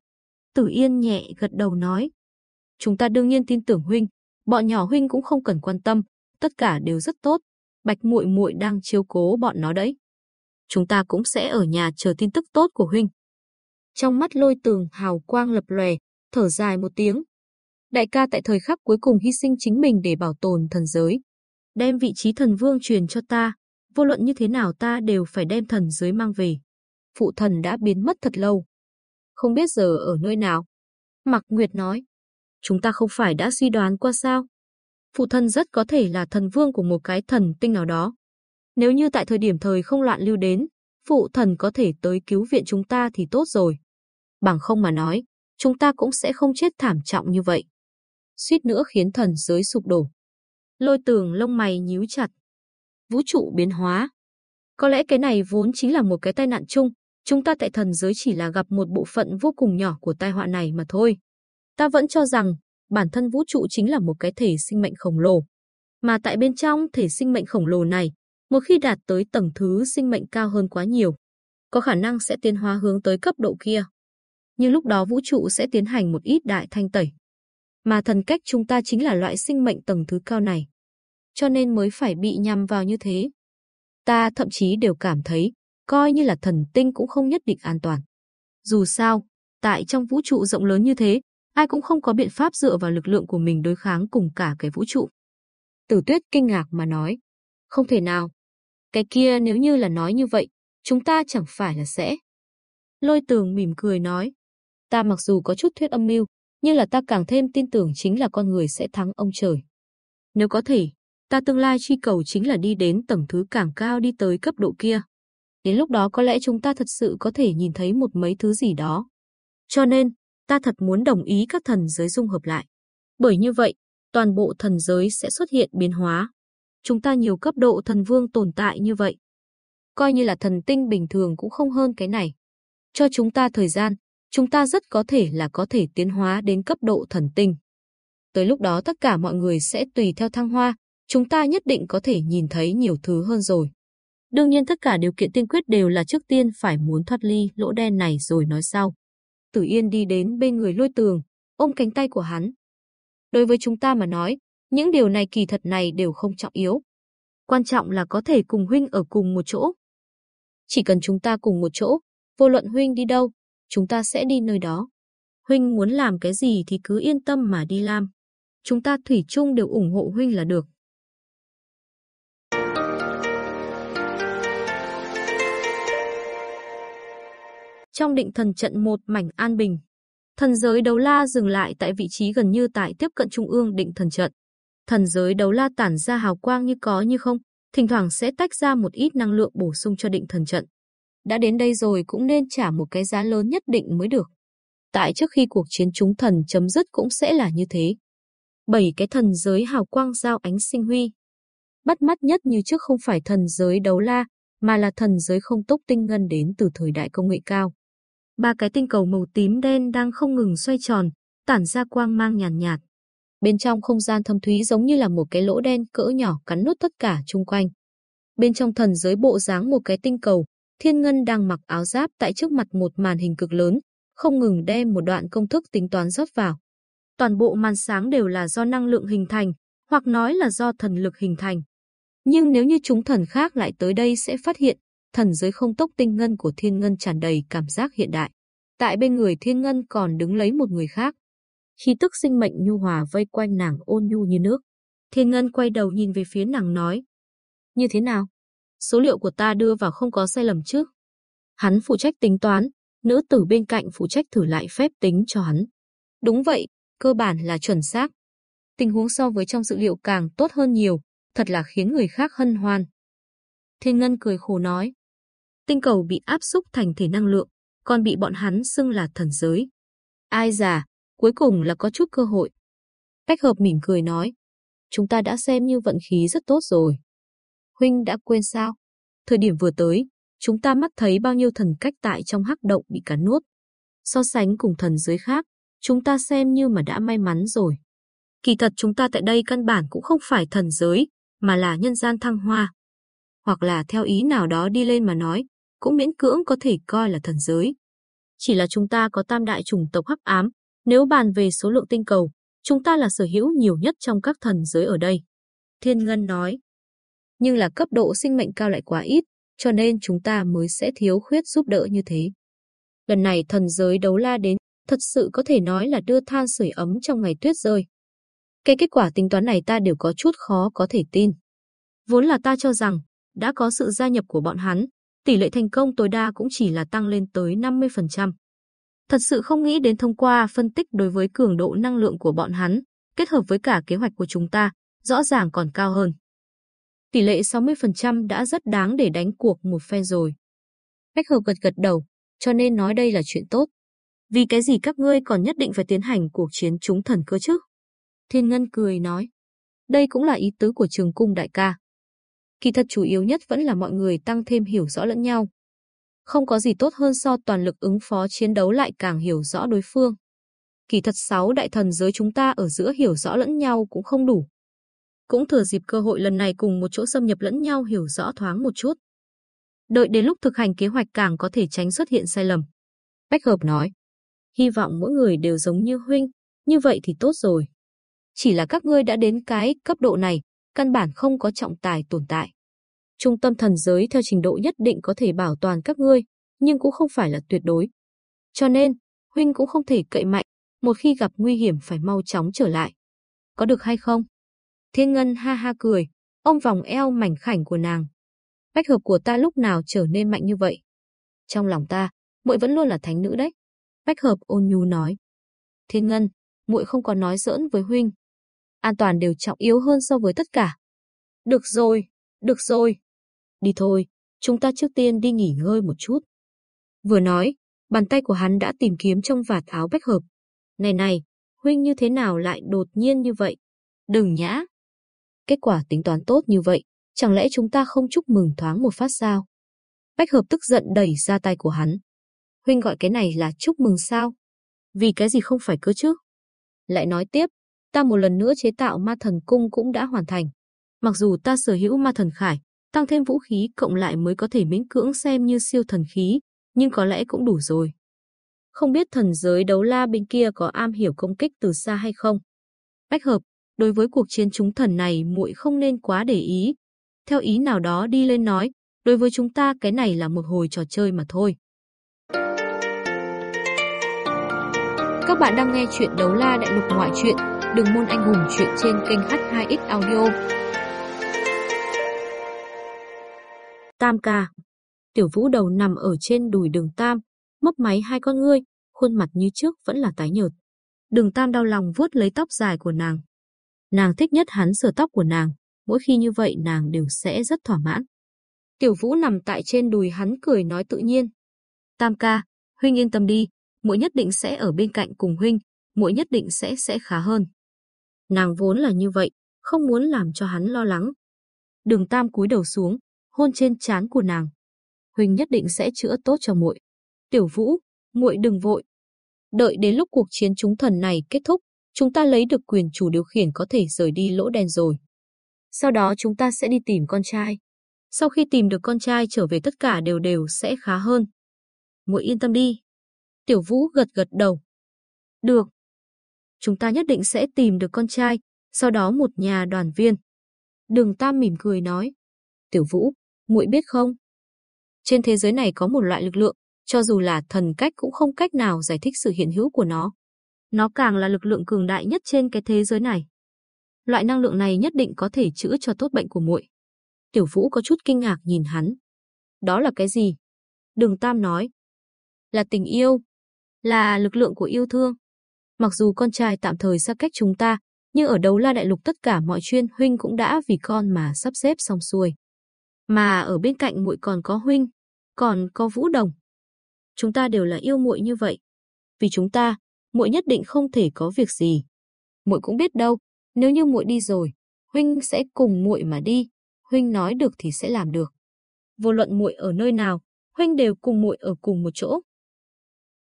Tử Yên nhẹ gật đầu nói. Chúng ta đương nhiên tin tưởng huynh, bọn nhỏ huynh cũng không cần quan tâm, tất cả đều rất tốt. Bạch muội muội đang chiếu cố bọn nó đấy. Chúng ta cũng sẽ ở nhà chờ tin tức tốt của huynh. Trong mắt lôi tường hào quang lập lòe, thở dài một tiếng. Đại ca tại thời khắc cuối cùng hy sinh chính mình để bảo tồn thần giới. Đem vị trí thần vương truyền cho ta, vô luận như thế nào ta đều phải đem thần giới mang về. Phụ thần đã biến mất thật lâu. Không biết giờ ở nơi nào. Mạc Nguyệt nói. Chúng ta không phải đã suy đoán qua sao? Phụ thân rất có thể là thần vương của một cái thần tinh nào đó. Nếu như tại thời điểm thời không loạn lưu đến, phụ thần có thể tới cứu viện chúng ta thì tốt rồi. Bằng không mà nói, chúng ta cũng sẽ không chết thảm trọng như vậy. Suýt nữa khiến thần giới sụp đổ. Lôi tường lông mày nhíu chặt. Vũ trụ biến hóa. Có lẽ cái này vốn chính là một cái tai nạn chung, chúng ta tại thần giới chỉ là gặp một bộ phận vô cùng nhỏ của tai họa này mà thôi. Ta vẫn cho rằng, bản thân vũ trụ chính là một cái thể sinh mệnh khổng lồ. Mà tại bên trong thể sinh mệnh khổng lồ này, một khi đạt tới tầng thứ sinh mệnh cao hơn quá nhiều, có khả năng sẽ tiến hóa hướng tới cấp độ kia. Nhưng lúc đó vũ trụ sẽ tiến hành một ít đại thanh tẩy. Mà thần cách chúng ta chính là loại sinh mệnh tầng thứ cao này. Cho nên mới phải bị nhằm vào như thế. Ta thậm chí đều cảm thấy, coi như là thần tinh cũng không nhất định an toàn. Dù sao, tại trong vũ trụ rộng lớn như thế, ai cũng không có biện pháp dựa vào lực lượng của mình đối kháng cùng cả cái vũ trụ. Tử tuyết kinh ngạc mà nói, không thể nào. Cái kia nếu như là nói như vậy, chúng ta chẳng phải là sẽ. Lôi tường mỉm cười nói, ta mặc dù có chút thuyết âm mưu, nhưng là ta càng thêm tin tưởng chính là con người sẽ thắng ông trời. Nếu có thể, ta tương lai truy cầu chính là đi đến tầng thứ càng cao đi tới cấp độ kia. Đến lúc đó có lẽ chúng ta thật sự có thể nhìn thấy một mấy thứ gì đó. Cho nên, ta thật muốn đồng ý các thần giới dung hợp lại. Bởi như vậy, toàn bộ thần giới sẽ xuất hiện biến hóa. Chúng ta nhiều cấp độ thần vương tồn tại như vậy. Coi như là thần tinh bình thường cũng không hơn cái này. Cho chúng ta thời gian, chúng ta rất có thể là có thể tiến hóa đến cấp độ thần tinh. Tới lúc đó tất cả mọi người sẽ tùy theo thăng hoa, chúng ta nhất định có thể nhìn thấy nhiều thứ hơn rồi. Đương nhiên tất cả điều kiện tiên quyết đều là trước tiên phải muốn thoát ly lỗ đen này rồi nói sau. Tử Yên đi đến bên người lôi tường, ôm cánh tay của hắn. Đối với chúng ta mà nói, những điều này kỳ thật này đều không trọng yếu. Quan trọng là có thể cùng huynh ở cùng một chỗ. Chỉ cần chúng ta cùng một chỗ, vô luận huynh đi đâu, chúng ta sẽ đi nơi đó. Huynh muốn làm cái gì thì cứ yên tâm mà đi làm. Chúng ta thủy chung đều ủng hộ huynh là được. Trong định thần trận một mảnh an bình, thần giới đấu la dừng lại tại vị trí gần như tại tiếp cận trung ương định thần trận. Thần giới đấu la tản ra hào quang như có như không, thỉnh thoảng sẽ tách ra một ít năng lượng bổ sung cho định thần trận. Đã đến đây rồi cũng nên trả một cái giá lớn nhất định mới được. Tại trước khi cuộc chiến chúng thần chấm dứt cũng sẽ là như thế. Bảy cái thần giới hào quang giao ánh sinh huy. Bắt mắt nhất như trước không phải thần giới đấu la, mà là thần giới không tốc tinh ngân đến từ thời đại công nghệ cao. Ba cái tinh cầu màu tím đen đang không ngừng xoay tròn, tản ra quang mang nhàn nhạt, nhạt. Bên trong không gian thâm thúy giống như là một cái lỗ đen cỡ nhỏ cắn nuốt tất cả chung quanh. Bên trong thần giới bộ dáng một cái tinh cầu, Thiên Ngân đang mặc áo giáp tại trước mặt một màn hình cực lớn, không ngừng đem một đoạn công thức tính toán rót vào. Toàn bộ màn sáng đều là do năng lượng hình thành, hoặc nói là do thần lực hình thành. Nhưng nếu như chúng thần khác lại tới đây sẽ phát hiện, thần giới không tốc tinh ngân của Thiên Ngân tràn đầy cảm giác hiện đại. Tại bên người Thiên Ngân còn đứng lấy một người khác. Khí tức sinh mệnh nhu hòa vây quanh nàng ôn nhu như nước. Thiên Ngân quay đầu nhìn về phía nàng nói. Như thế nào? Số liệu của ta đưa vào không có sai lầm chứ? Hắn phụ trách tính toán, nữ tử bên cạnh phụ trách thử lại phép tính cho hắn. Đúng vậy, cơ bản là chuẩn xác. Tình huống so với trong dữ liệu càng tốt hơn nhiều, thật là khiến người khác hân hoan. Thiên Ngân cười khổ nói. Tinh cầu bị áp xúc thành thể năng lượng, còn bị bọn hắn xưng là thần giới. Ai già, cuối cùng là có chút cơ hội. Bách hợp mỉm cười nói. Chúng ta đã xem như vận khí rất tốt rồi. Huynh đã quên sao? Thời điểm vừa tới, chúng ta mắt thấy bao nhiêu thần cách tại trong hắc động bị cắn nuốt. So sánh cùng thần giới khác, chúng ta xem như mà đã may mắn rồi. Kỳ thật chúng ta tại đây căn bản cũng không phải thần giới, mà là nhân gian thăng hoa. Hoặc là theo ý nào đó đi lên mà nói, cũng miễn cưỡng có thể coi là thần giới. Chỉ là chúng ta có tam đại chủng tộc hắc ám, nếu bàn về số lượng tinh cầu, chúng ta là sở hữu nhiều nhất trong các thần giới ở đây. Thiên Ngân nói, nhưng là cấp độ sinh mệnh cao lại quá ít, cho nên chúng ta mới sẽ thiếu khuyết giúp đỡ như thế. Lần này thần giới đấu la đến, thật sự có thể nói là đưa than sưởi ấm trong ngày tuyết rơi. Cái kết quả tính toán này ta đều có chút khó có thể tin. Vốn là ta cho rằng, đã có sự gia nhập của bọn hắn, tỷ lệ thành công tối đa cũng chỉ là tăng lên tới 50%. Thật sự không nghĩ đến thông qua phân tích đối với cường độ năng lượng của bọn hắn, kết hợp với cả kế hoạch của chúng ta, rõ ràng còn cao hơn. Tỷ lệ 60% đã rất đáng để đánh cuộc một phen rồi. Bách hợp gật gật đầu, cho nên nói đây là chuyện tốt. Vì cái gì các ngươi còn nhất định phải tiến hành cuộc chiến chúng thần cơ chứ? Thiên Ngân cười nói. Đây cũng là ý tứ của trường cung đại ca. Kỳ thật chủ yếu nhất vẫn là mọi người tăng thêm hiểu rõ lẫn nhau. Không có gì tốt hơn so toàn lực ứng phó chiến đấu lại càng hiểu rõ đối phương. Kỳ thật sáu đại thần giới chúng ta ở giữa hiểu rõ lẫn nhau cũng không đủ. Cũng thừa dịp cơ hội lần này cùng một chỗ xâm nhập lẫn nhau hiểu rõ thoáng một chút. Đợi đến lúc thực hành kế hoạch càng có thể tránh xuất hiện sai lầm. Bách hợp nói. Hy vọng mỗi người đều giống như huynh, như vậy thì tốt rồi. Chỉ là các ngươi đã đến cái cấp độ này, căn bản không có trọng tài tồn tại. Trung tâm thần giới theo trình độ nhất định có thể bảo toàn các ngươi, nhưng cũng không phải là tuyệt đối. Cho nên, huynh cũng không thể cậy mạnh, một khi gặp nguy hiểm phải mau chóng trở lại. Có được hay không? Thiên Ngân ha ha cười, ôm vòng eo mảnh khảnh của nàng. Bách hợp của ta lúc nào trở nên mạnh như vậy? Trong lòng ta, muội vẫn luôn là thánh nữ đấy. Bách hợp ôn nhu nói. Thiên Ngân, muội không còn nói giỡn với huynh. An toàn đều trọng yếu hơn so với tất cả. Được rồi, được rồi. Đi thôi, chúng ta trước tiên đi nghỉ ngơi một chút. Vừa nói, bàn tay của hắn đã tìm kiếm trong vạt áo bách hợp. Này này, huynh như thế nào lại đột nhiên như vậy? Đừng nhã. Kết quả tính toán tốt như vậy, chẳng lẽ chúng ta không chúc mừng thoáng một phát sao? Bách hợp tức giận đẩy ra tay của hắn. Huynh gọi cái này là chúc mừng sao? Vì cái gì không phải cơ chứ? Lại nói tiếp, ta một lần nữa chế tạo ma thần cung cũng đã hoàn thành. Mặc dù ta sở hữu ma thần khải, tăng thêm vũ khí cộng lại mới có thể miễn cưỡng xem như siêu thần khí, nhưng có lẽ cũng đủ rồi. Không biết thần giới đấu la bên kia có am hiểu công kích từ xa hay không? Bách hợp, đối với cuộc chiến chúng thần này muội không nên quá để ý. Theo ý nào đó đi lên nói, đối với chúng ta cái này là một hồi trò chơi mà thôi. Các bạn đang nghe chuyện đấu la đại lục ngoại truyện, đừng môn anh hùng chuyện trên kênh H2X Audio. Tam ca. Tiểu vũ đầu nằm ở trên đùi đường Tam, mấp máy hai con ngươi, khuôn mặt như trước vẫn là tái nhợt. Đường Tam đau lòng vuốt lấy tóc dài của nàng. Nàng thích nhất hắn sờ tóc của nàng, mỗi khi như vậy nàng đều sẽ rất thỏa mãn. Tiểu Vũ nằm tại trên đùi hắn cười nói tự nhiên. Tam ca, huynh yên tâm đi, muội nhất định sẽ ở bên cạnh cùng huynh, muội nhất định sẽ sẽ khá hơn. Nàng vốn là như vậy, không muốn làm cho hắn lo lắng. Đường Tam cúi đầu xuống, hôn trên trán của nàng. Huynh nhất định sẽ chữa tốt cho muội. Tiểu Vũ, muội đừng vội. Đợi đến lúc cuộc chiến chúng thần này kết thúc, chúng ta lấy được quyền chủ điều khiển có thể rời đi lỗ đen rồi. Sau đó chúng ta sẽ đi tìm con trai. Sau khi tìm được con trai trở về tất cả đều đều sẽ khá hơn. Muội yên tâm đi. Tiểu Vũ gật gật đầu. Được. Chúng ta nhất định sẽ tìm được con trai, sau đó một nhà đoàn viên. Đường Tam mỉm cười nói. Tiểu Vũ, muội biết không? Trên thế giới này có một loại lực lượng, cho dù là thần cách cũng không cách nào giải thích sự hiện hữu của nó. Nó càng là lực lượng cường đại nhất trên cái thế giới này. Loại năng lượng này nhất định có thể chữa cho tốt bệnh của muội. Tiểu Vũ có chút kinh ngạc nhìn hắn. Đó là cái gì? Đường Tam nói. Là tình yêu. Là lực lượng của yêu thương. Mặc dù con trai tạm thời xa cách chúng ta, nhưng ở đấu la đại lục tất cả mọi chuyên huynh cũng đã vì con mà sắp xếp xong xuôi. Mà ở bên cạnh muội còn có huynh, còn có Vũ Đồng. Chúng ta đều là yêu muội như vậy. Vì chúng ta, muội nhất định không thể có việc gì. Muội cũng biết đâu, nếu như muội đi rồi, huynh sẽ cùng muội mà đi, huynh nói được thì sẽ làm được. Vô luận muội ở nơi nào, huynh đều cùng muội ở cùng một chỗ.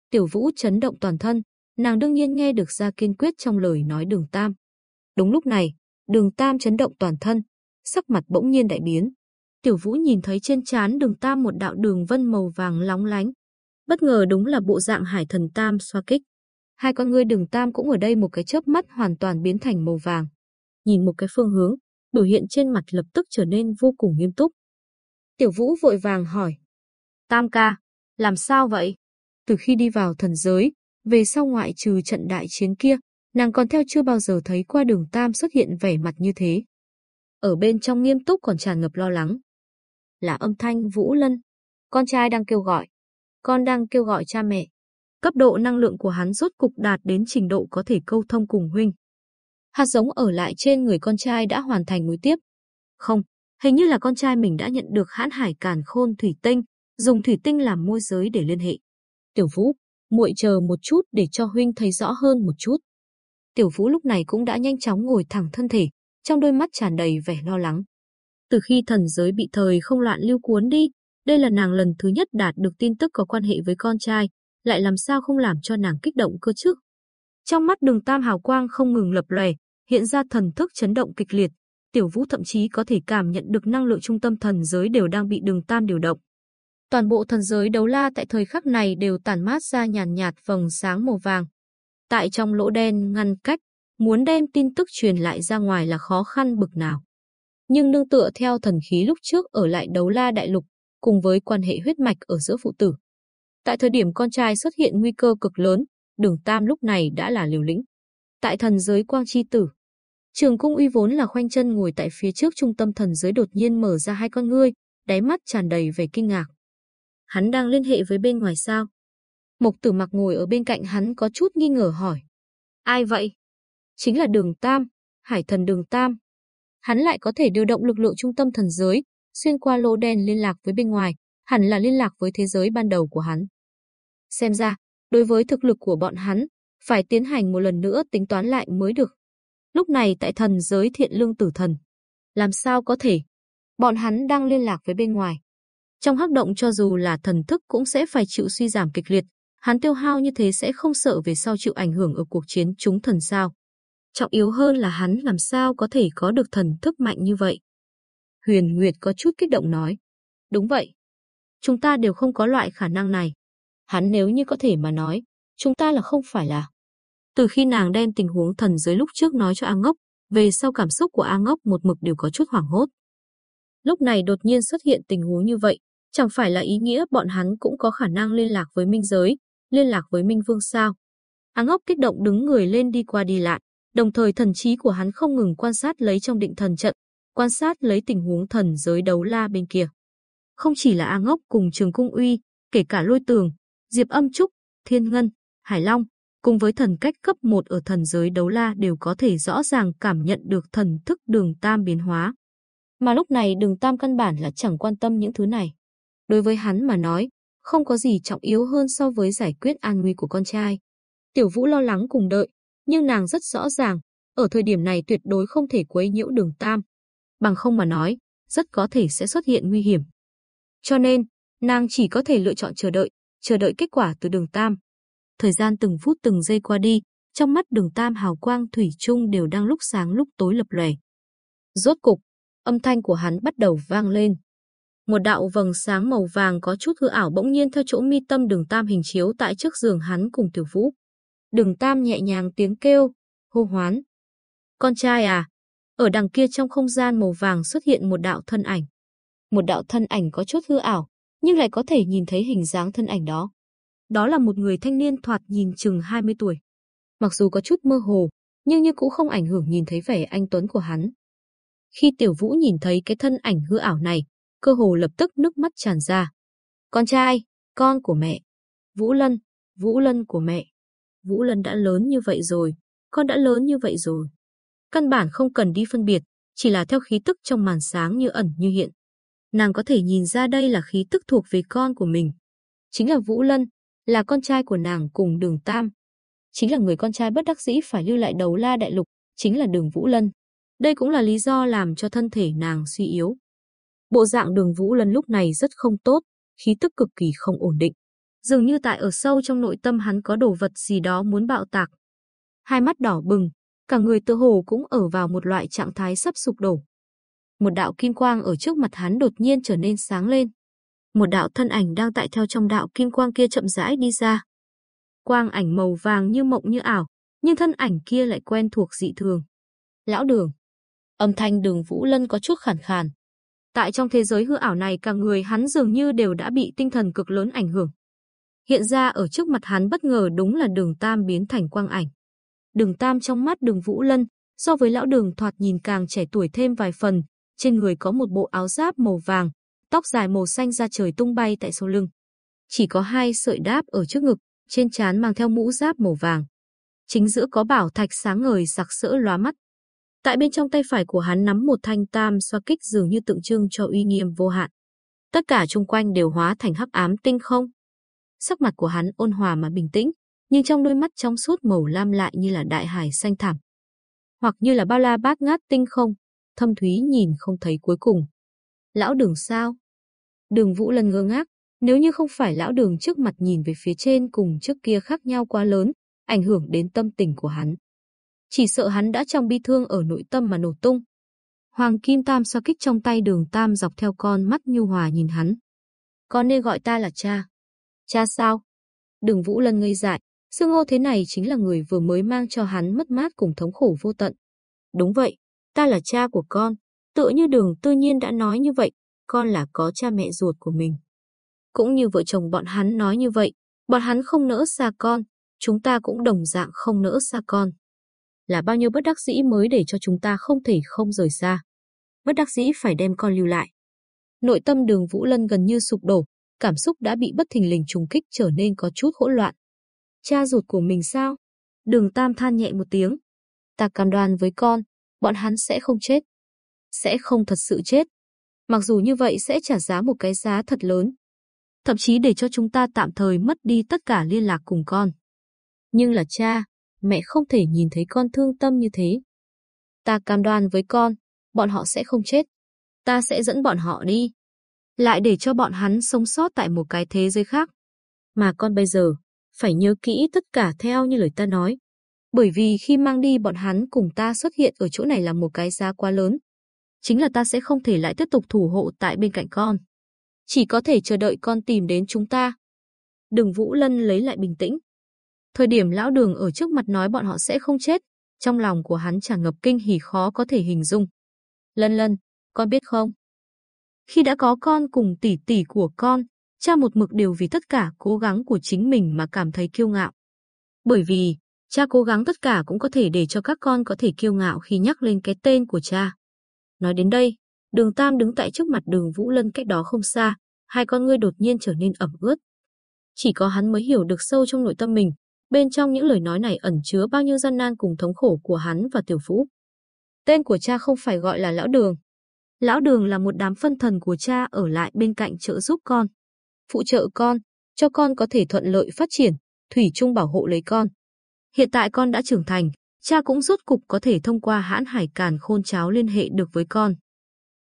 Tiểu Vũ chấn động toàn thân, nàng đương nhiên nghe được ra kiên quyết trong lời nói Đường Tam. Đúng lúc này, Đường Tam chấn động toàn thân, sắc mặt bỗng nhiên đại biến. Tiểu Vũ nhìn thấy trên trán Đường Tam một đạo đường vân màu vàng lóng lánh. Bất ngờ đúng là bộ dạng Hải Thần Tam xoa kích. Hai con ngươi Đường Tam cũng ở đây một cái chớp mắt hoàn toàn biến thành màu vàng. Nhìn một cái phương hướng, biểu hiện trên mặt lập tức trở nên vô cùng nghiêm túc. Tiểu Vũ vội vàng hỏi. Tam ca, làm sao vậy? Từ khi đi vào thần giới, về sau ngoại trừ trận đại chiến kia, nàng còn theo chưa bao giờ thấy qua đường Tam xuất hiện vẻ mặt như thế. Ở bên trong nghiêm túc còn tràn ngập lo lắng. Là âm thanh Vũ Lân. Con trai đang kêu gọi. Con đang kêu gọi cha mẹ. Cấp độ năng lượng của hắn rốt cục đạt đến trình độ có thể câu thông cùng huynh. Hạt giống ở lại trên người con trai đã hoàn thành nối tiếp. Không, hình như là con trai mình đã nhận được hãn hải càn khôn thủy tinh, dùng thủy tinh làm môi giới để liên hệ. Tiểu Vũ, muội chờ một chút để cho huynh thấy rõ hơn một chút. Tiểu Vũ lúc này cũng đã nhanh chóng ngồi thẳng thân thể, trong đôi mắt tràn đầy vẻ lo lắng. Từ khi thần giới bị thời không loạn lưu cuốn đi, đây là nàng lần thứ nhất đạt được tin tức có quan hệ với con trai, lại làm sao không làm cho nàng kích động cơ chứ? Trong mắt đường tam hào quang không ngừng lập lòe, hiện ra thần thức chấn động kịch liệt. Tiểu Vũ thậm chí có thể cảm nhận được năng lượng trung tâm thần giới đều đang bị đường tam điều động. Toàn bộ thần giới đấu la tại thời khắc này đều tản mát ra nhàn nhạt vầng sáng màu vàng. Tại trong lỗ đen ngăn cách, muốn đem tin tức truyền lại ra ngoài là khó khăn bực nào. Nhưng nương tựa theo thần khí lúc trước ở lại đấu la đại lục, cùng với quan hệ huyết mạch ở giữa phụ tử. Tại thời điểm con trai xuất hiện nguy cơ cực lớn, đường Tam lúc này đã là liều lĩnh. Tại thần giới quang chi tử, trường cung uy vốn là khoanh chân ngồi tại phía trước trung tâm thần giới đột nhiên mở ra hai con ngươi, đáy mắt tràn đầy vẻ kinh ngạc. Hắn đang liên hệ với bên ngoài sao? Mộc tử mặc ngồi ở bên cạnh hắn có chút nghi ngờ hỏi. Ai vậy? Chính là đường Tam, hải thần đường Tam. Hắn lại có thể điều động lực lượng trung tâm thần giới, xuyên qua lô đen liên lạc với bên ngoài, hẳn là liên lạc với thế giới ban đầu của hắn. Xem ra, đối với thực lực của bọn hắn, phải tiến hành một lần nữa tính toán lại mới được. Lúc này tại thần giới thiện lương tử thần, làm sao có thể? Bọn hắn đang liên lạc với bên ngoài. Trong hắc động cho dù là thần thức cũng sẽ phải chịu suy giảm kịch liệt, hắn tiêu hao như thế sẽ không sợ về sau chịu ảnh hưởng ở cuộc chiến chúng thần sao. Trọng yếu hơn là hắn làm sao có thể có được thần thức mạnh như vậy. Huyền Nguyệt có chút kích động nói. Đúng vậy. Chúng ta đều không có loại khả năng này. Hắn nếu như có thể mà nói, chúng ta là không phải là. Từ khi nàng đem tình huống thần giới lúc trước nói cho A Ngốc, về sau cảm xúc của A Ngốc một mực đều có chút hoảng hốt. Lúc này đột nhiên xuất hiện tình huống như vậy, chẳng phải là ý nghĩa bọn hắn cũng có khả năng liên lạc với minh giới, liên lạc với minh vương sao. A Ngốc kích động đứng người lên đi qua đi lại, đồng thời thần trí của hắn không ngừng quan sát lấy trong định thần trận, quan sát lấy tình huống thần giới đấu la bên kia. Không chỉ là A Ngốc cùng Trường Cung Uy, kể cả Lôi Tường, Diệp Âm Trúc, Thiên Ngân, Hải Long, cùng với thần cách cấp 1 ở thần giới đấu la đều có thể rõ ràng cảm nhận được thần thức đường tam biến hóa. Mà lúc này đường tam căn bản là chẳng quan tâm những thứ này. Đối với hắn mà nói, không có gì trọng yếu hơn so với giải quyết an nguy của con trai. Tiểu Vũ lo lắng cùng đợi, nhưng nàng rất rõ ràng, ở thời điểm này tuyệt đối không thể quấy nhiễu đường tam. Bằng không mà nói, rất có thể sẽ xuất hiện nguy hiểm. Cho nên, nàng chỉ có thể lựa chọn chờ đợi, chờ đợi kết quả từ đường tam. Thời gian từng phút từng giây qua đi, trong mắt đường tam hào quang thủy chung đều đang lúc sáng lúc tối lập lòe. Rốt cục, âm thanh của hắn bắt đầu vang lên. một đạo vầng sáng màu vàng có chút hư ảo bỗng nhiên theo chỗ mi tâm đường tam hình chiếu tại trước giường hắn cùng tiểu vũ. Đường tam nhẹ nhàng tiếng kêu, hô hoán. Con trai à? Ở đằng kia trong không gian màu vàng xuất hiện một đạo thân ảnh. Một đạo thân ảnh có chút hư ảo, nhưng lại có thể nhìn thấy hình dáng thân ảnh đó. Đó là một người thanh niên thoạt nhìn chừng 20 tuổi. Mặc dù có chút mơ hồ, nhưng như cũng không ảnh hưởng nhìn thấy vẻ anh tuấn của hắn. Khi Tiểu Vũ nhìn thấy cái thân ảnh hư ảo này, cơ hồ lập tức nước mắt tràn ra. Con trai, con của mẹ. Vũ Lân, Vũ Lân của mẹ. Vũ Lân đã lớn như vậy rồi, con đã lớn như vậy rồi. Căn bản không cần đi phân biệt, chỉ là theo khí tức trong màn sáng như ẩn như hiện. Nàng có thể nhìn ra đây là khí tức thuộc về con của mình. Chính là Vũ Lân, là con trai của nàng cùng đường Tam. Chính là người con trai bất đắc dĩ phải lưu lại đầu la đại lục, chính là đường Vũ Lân. Đây cũng là lý do làm cho thân thể nàng suy yếu. Bộ dạng đường Vũ Lân lúc này rất không tốt, khí tức cực kỳ không ổn định. Dường như tại ở sâu trong nội tâm hắn có đồ vật gì đó muốn bạo tạc. Hai mắt đỏ bừng, cả người tự hồ cũng ở vào một loại trạng thái sắp sụp đổ. Một đạo kim quang ở trước mặt hắn đột nhiên trở nên sáng lên. Một đạo thân ảnh đang tại theo trong đạo kim quang kia chậm rãi đi ra. Quang ảnh màu vàng như mộng như ảo, nhưng thân ảnh kia lại quen thuộc dị thường. Lão đường. Âm thanh đường Vũ Lân có chút khản khàn. Tại trong thế giới hư ảo này cả người hắn dường như đều đã bị tinh thần cực lớn ảnh hưởng. Hiện ra ở trước mặt hắn bất ngờ đúng là đường Tam biến thành quang ảnh. Đường Tam trong mắt đường Vũ Lân, so với lão đường thoạt nhìn càng trẻ tuổi thêm vài phần, trên người có một bộ áo giáp màu vàng, tóc dài màu xanh ra trời tung bay tại sau lưng. Chỉ có hai sợi đáp ở trước ngực, trên trán mang theo mũ giáp màu vàng. Chính giữa có bảo thạch sáng ngời sặc sỡ lóa mắt. Tại bên trong tay phải của hắn nắm một thanh tam xoa kích dường như tượng trưng cho uy nghiêm vô hạn. Tất cả xung quanh đều hóa thành hắc ám tinh không. Sắc mặt của hắn ôn hòa mà bình tĩnh, nhưng trong đôi mắt trong suốt màu lam lại như là đại hải xanh thẳm, hoặc như là bao la bát ngát tinh không, thâm thúy nhìn không thấy cuối cùng. Lão đường sao? Đường Vũ lần ngơ ngác, nếu như không phải lão đường trước mặt nhìn về phía trên cùng trước kia khác nhau quá lớn, ảnh hưởng đến tâm tình của hắn. Chỉ sợ hắn đã trong bi thương ở nội tâm mà nổ tung. Hoàng Kim Tam xoa kích trong tay đường Tam dọc theo con mắt nhu hòa nhìn hắn. Con nên gọi ta là cha. Cha sao? Đường Vũ Lân ngây dại, xương hô thế này chính là người vừa mới mang cho hắn mất mát cùng thống khổ vô tận. Đúng vậy, ta là cha của con. Tựa như đường tự nhiên đã nói như vậy, con là có cha mẹ ruột của mình. Cũng như vợ chồng bọn hắn nói như vậy, bọn hắn không nỡ xa con, chúng ta cũng đồng dạng không nỡ xa con. Là bao nhiêu bất đắc dĩ mới để cho chúng ta không thể không rời xa. Bất đắc dĩ phải đem con lưu lại. Nội tâm đường Vũ Lân gần như sụp đổ, cảm xúc đã bị bất thình lình trùng kích trở nên có chút hỗn loạn. Cha ruột của mình sao? Đường Tam than nhẹ một tiếng. Ta cam đoan với con, bọn hắn sẽ không chết. Sẽ không thật sự chết. Mặc dù như vậy sẽ trả giá một cái giá thật lớn. Thậm chí để cho chúng ta tạm thời mất đi tất cả liên lạc cùng con. Nhưng là cha, mẹ không thể nhìn thấy con thương tâm như thế. Ta cam đoan với con, bọn họ sẽ không chết. Ta sẽ dẫn bọn họ đi. Lại để cho bọn hắn sống sót tại một cái thế giới khác. Mà con bây giờ, phải nhớ kỹ tất cả theo như lời ta nói. Bởi vì khi mang đi bọn hắn cùng ta xuất hiện ở chỗ này là một cái giá quá lớn. Chính là ta sẽ không thể lại tiếp tục thủ hộ tại bên cạnh con. Chỉ có thể chờ đợi con tìm đến chúng ta. Đừng Vũ Lân lấy lại bình tĩnh. Thời điểm lão đường ở trước mặt nói bọn họ sẽ không chết, trong lòng của hắn tràn ngập kinh hỉ khó có thể hình dung. Lân lân, con biết không? Khi đã có con cùng tỷ tỷ của con, cha một mực đều vì tất cả cố gắng của chính mình mà cảm thấy kiêu ngạo. Bởi vì, cha cố gắng tất cả cũng có thể để cho các con có thể kiêu ngạo khi nhắc lên cái tên của cha. Nói đến đây, đường Tam đứng tại trước mặt đường Vũ Lân cách đó không xa, hai con ngươi đột nhiên trở nên ẩm ướt. Chỉ có hắn mới hiểu được sâu trong nội tâm mình, bên trong những lời nói này ẩn chứa bao nhiêu gian nan cùng thống khổ của hắn và tiểu vũ. Tên của cha không phải gọi là lão đường. Lão đường là một đám phân thần của cha ở lại bên cạnh trợ giúp con. Phụ trợ con, cho con có thể thuận lợi phát triển, thủy chung bảo hộ lấy con. Hiện tại con đã trưởng thành, cha cũng rốt cục có thể thông qua hãn hải càn khôn cháo liên hệ được với con.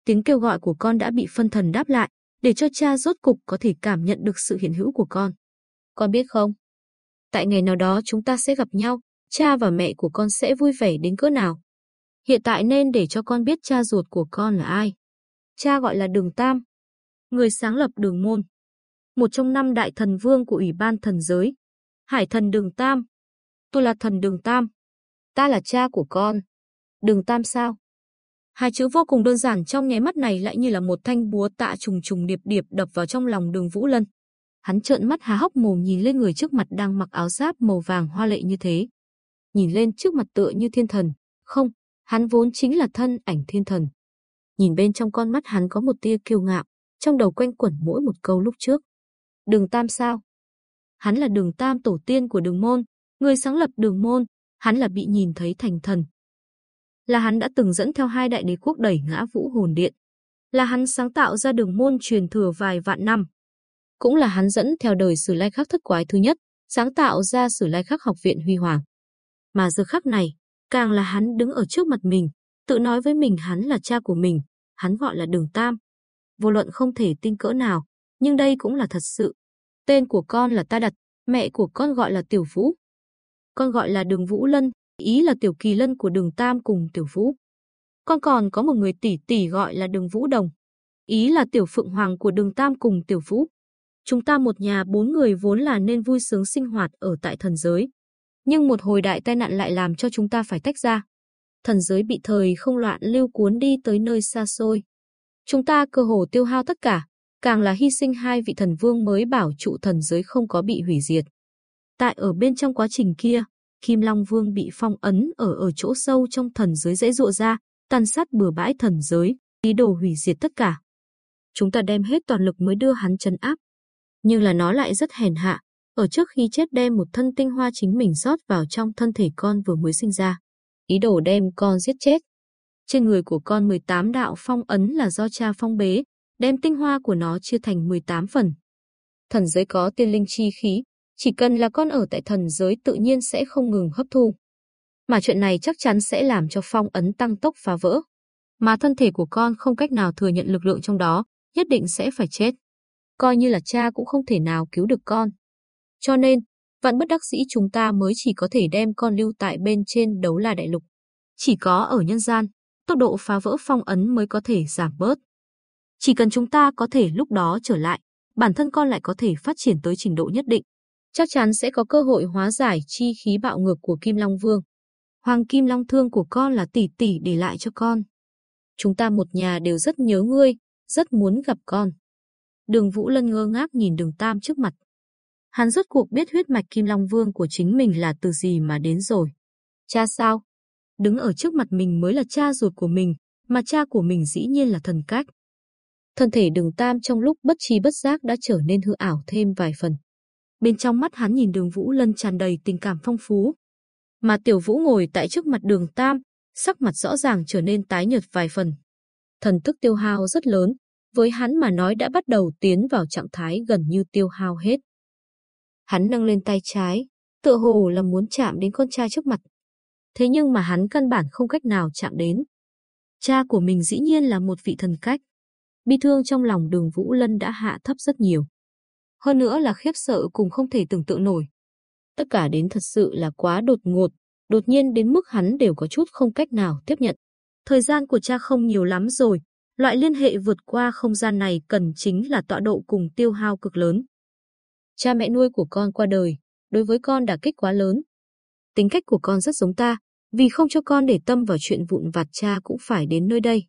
Tiếng kêu gọi của con đã bị phân thần đáp lại, để cho cha rốt cục có thể cảm nhận được sự hiện hữu của con. Con biết không? Tại ngày nào đó chúng ta sẽ gặp nhau, cha và mẹ của con sẽ vui vẻ đến cỡ nào. Hiện tại nên để cho con biết cha ruột của con là ai. Cha gọi là Đường Tam. người sáng lập đường môn. Một trong năm đại thần vương của Ủy ban thần giới. Hải thần đường Tam. Tôi là thần đường Tam. Ta là cha của con. Đường Tam sao? Hai chữ vô cùng đơn giản trong nháy mắt này lại như là một thanh búa tạ trùng trùng điệp điệp đập vào trong lòng đường Vũ Lân. Hắn trợn mắt há hốc mồm nhìn lên người trước mặt đang mặc áo giáp màu vàng hoa lệ như thế. Nhìn lên trước mặt tựa như thiên thần. Không, hắn vốn chính là thân ảnh thiên thần. Nhìn bên trong con mắt hắn có một tia kiêu ngạo, trong đầu quanh quẩn mỗi một câu lúc trước. Đường Tam sao? Hắn là đường Tam tổ tiên của đường môn, người sáng lập đường môn, hắn là bị nhìn thấy thành thần. Là hắn đã từng dẫn theo hai đại đế quốc đẩy ngã vũ hồn điện. Là hắn sáng tạo ra đường môn truyền thừa vài vạn năm. Cũng là hắn dẫn theo đời sử lai khắc thất quái thứ nhất, sáng tạo ra sử lai khắc học viện huy hoàng. Mà giờ khắc này, càng là hắn đứng ở trước mặt mình, tự nói với mình hắn là cha của mình, hắn gọi là đường Tam. Vô luận không thể tin cỡ nào, nhưng đây cũng là thật sự. Tên của con là ta đặt, mẹ của con gọi là Tiểu Vũ. Con gọi là Đường Vũ Lân, ý là Tiểu Kỳ Lân của Đường Tam cùng Tiểu Vũ. Con còn có một người tỷ tỷ gọi là Đường Vũ Đồng, ý là Tiểu Phượng Hoàng của Đường Tam cùng Tiểu Vũ. Chúng ta một nhà bốn người vốn là nên vui sướng sinh hoạt ở tại thần giới. Nhưng một hồi đại tai nạn lại làm cho chúng ta phải tách ra. Thần giới bị thời không loạn lưu cuốn đi tới nơi xa xôi. Chúng ta cơ hồ tiêu hao tất cả, càng là hy sinh hai vị thần vương mới bảo trụ thần giới không có bị hủy diệt. Tại ở bên trong quá trình kia, Kim Long Vương bị phong ấn ở ở chỗ sâu trong thần giới dễ dụa ra, tàn sát bừa bãi thần giới, ý đồ hủy diệt tất cả. Chúng ta đem hết toàn lực mới đưa hắn chấn áp. Nhưng là nó lại rất hèn hạ, ở trước khi chết đem một thân tinh hoa chính mình rót vào trong thân thể con vừa mới sinh ra. Ý đồ đem con giết chết. Trên người của con 18 đạo phong ấn là do cha phong bế, đem tinh hoa của nó chia thành 18 phần. Thần giới có tiên linh chi khí, chỉ cần là con ở tại thần giới tự nhiên sẽ không ngừng hấp thu. Mà chuyện này chắc chắn sẽ làm cho phong ấn tăng tốc phá vỡ. Mà thân thể của con không cách nào thừa nhận lực lượng trong đó, nhất định sẽ phải chết. Coi như là cha cũng không thể nào cứu được con. Cho nên, vạn bất đắc dĩ chúng ta mới chỉ có thể đem con lưu tại bên trên đấu la đại lục. Chỉ có ở nhân gian, tốc độ phá vỡ phong ấn mới có thể giảm bớt. Chỉ cần chúng ta có thể lúc đó trở lại, bản thân con lại có thể phát triển tới trình độ nhất định. Chắc chắn sẽ có cơ hội hóa giải chi khí bạo ngược của Kim Long Vương. Hoàng Kim Long thương của con là tỷ tỷ để lại cho con. Chúng ta một nhà đều rất nhớ ngươi, rất muốn gặp con. Đường Vũ Lân ngơ ngác nhìn đường Tam trước mặt. Hắn rốt cuộc biết huyết mạch Kim Long Vương của chính mình là từ gì mà đến rồi. Cha sao? Đứng ở trước mặt mình mới là cha ruột của mình, mà cha của mình dĩ nhiên là thần cách. Thân thể đường Tam trong lúc bất chi bất giác đã trở nên hư ảo thêm vài phần. Bên trong mắt hắn nhìn đường Vũ Lân tràn đầy tình cảm phong phú. Mà tiểu Vũ ngồi tại trước mặt đường Tam, sắc mặt rõ ràng trở nên tái nhợt vài phần. Thần thức tiêu hao rất lớn, với hắn mà nói đã bắt đầu tiến vào trạng thái gần như tiêu hao hết. Hắn nâng lên tay trái, tựa hồ là muốn chạm đến con trai trước mặt. Thế nhưng mà hắn căn bản không cách nào chạm đến. Cha của mình dĩ nhiên là một vị thần cách. Bi thương trong lòng đường Vũ Lân đã hạ thấp rất nhiều. Hơn nữa là khiếp sợ cùng không thể tưởng tượng nổi. Tất cả đến thật sự là quá đột ngột, đột nhiên đến mức hắn đều có chút không cách nào tiếp nhận. Thời gian của cha không nhiều lắm rồi, loại liên hệ vượt qua không gian này cần chính là tọa độ cùng tiêu hao cực lớn. Cha mẹ nuôi của con qua đời, đối với con đã kích quá lớn. Tính cách của con rất giống ta, vì không cho con để tâm vào chuyện vụn vặt cha cũng phải đến nơi đây.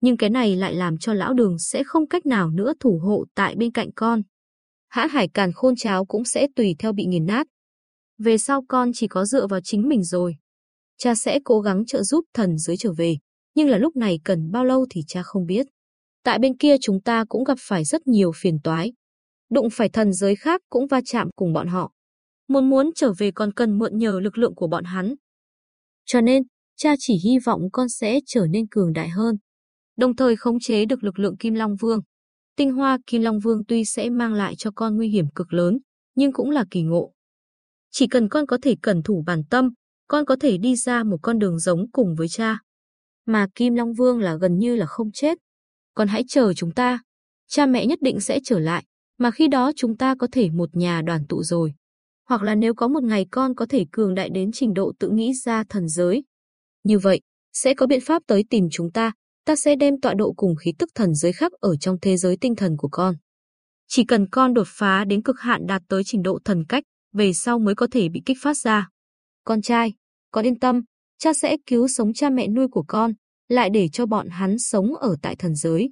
Nhưng cái này lại làm cho lão đường sẽ không cách nào nữa thủ hộ tại bên cạnh con. Hãn hải càn khôn cháo cũng sẽ tùy theo bị nghiền nát. Về sau con chỉ có dựa vào chính mình rồi. Cha sẽ cố gắng trợ giúp thần giới trở về, nhưng là lúc này cần bao lâu thì cha không biết. Tại bên kia chúng ta cũng gặp phải rất nhiều phiền toái. Đụng phải thần giới khác cũng va chạm cùng bọn họ. Muốn muốn trở về còn cần mượn nhờ lực lượng của bọn hắn. Cho nên, cha chỉ hy vọng con sẽ trở nên cường đại hơn, đồng thời khống chế được lực lượng Kim Long Vương. Tinh hoa Kim Long Vương tuy sẽ mang lại cho con nguy hiểm cực lớn, nhưng cũng là kỳ ngộ. Chỉ cần con có thể cẩn thủ bản tâm, con có thể đi ra một con đường giống cùng với cha. Mà Kim Long Vương là gần như là không chết. Con hãy chờ chúng ta. Cha mẹ nhất định sẽ trở lại, mà khi đó chúng ta có thể một nhà đoàn tụ rồi. Hoặc là nếu có một ngày con có thể cường đại đến trình độ tự nghĩ ra thần giới. Như vậy, sẽ có biện pháp tới tìm chúng ta, ta sẽ đem tọa độ cùng khí tức thần giới khác ở trong thế giới tinh thần của con. Chỉ cần con đột phá đến cực hạn đạt tới trình độ thần cách, về sau mới có thể bị kích phát ra. Con trai, con yên tâm, cha sẽ cứu sống cha mẹ nuôi của con, lại để cho bọn hắn sống ở tại thần giới.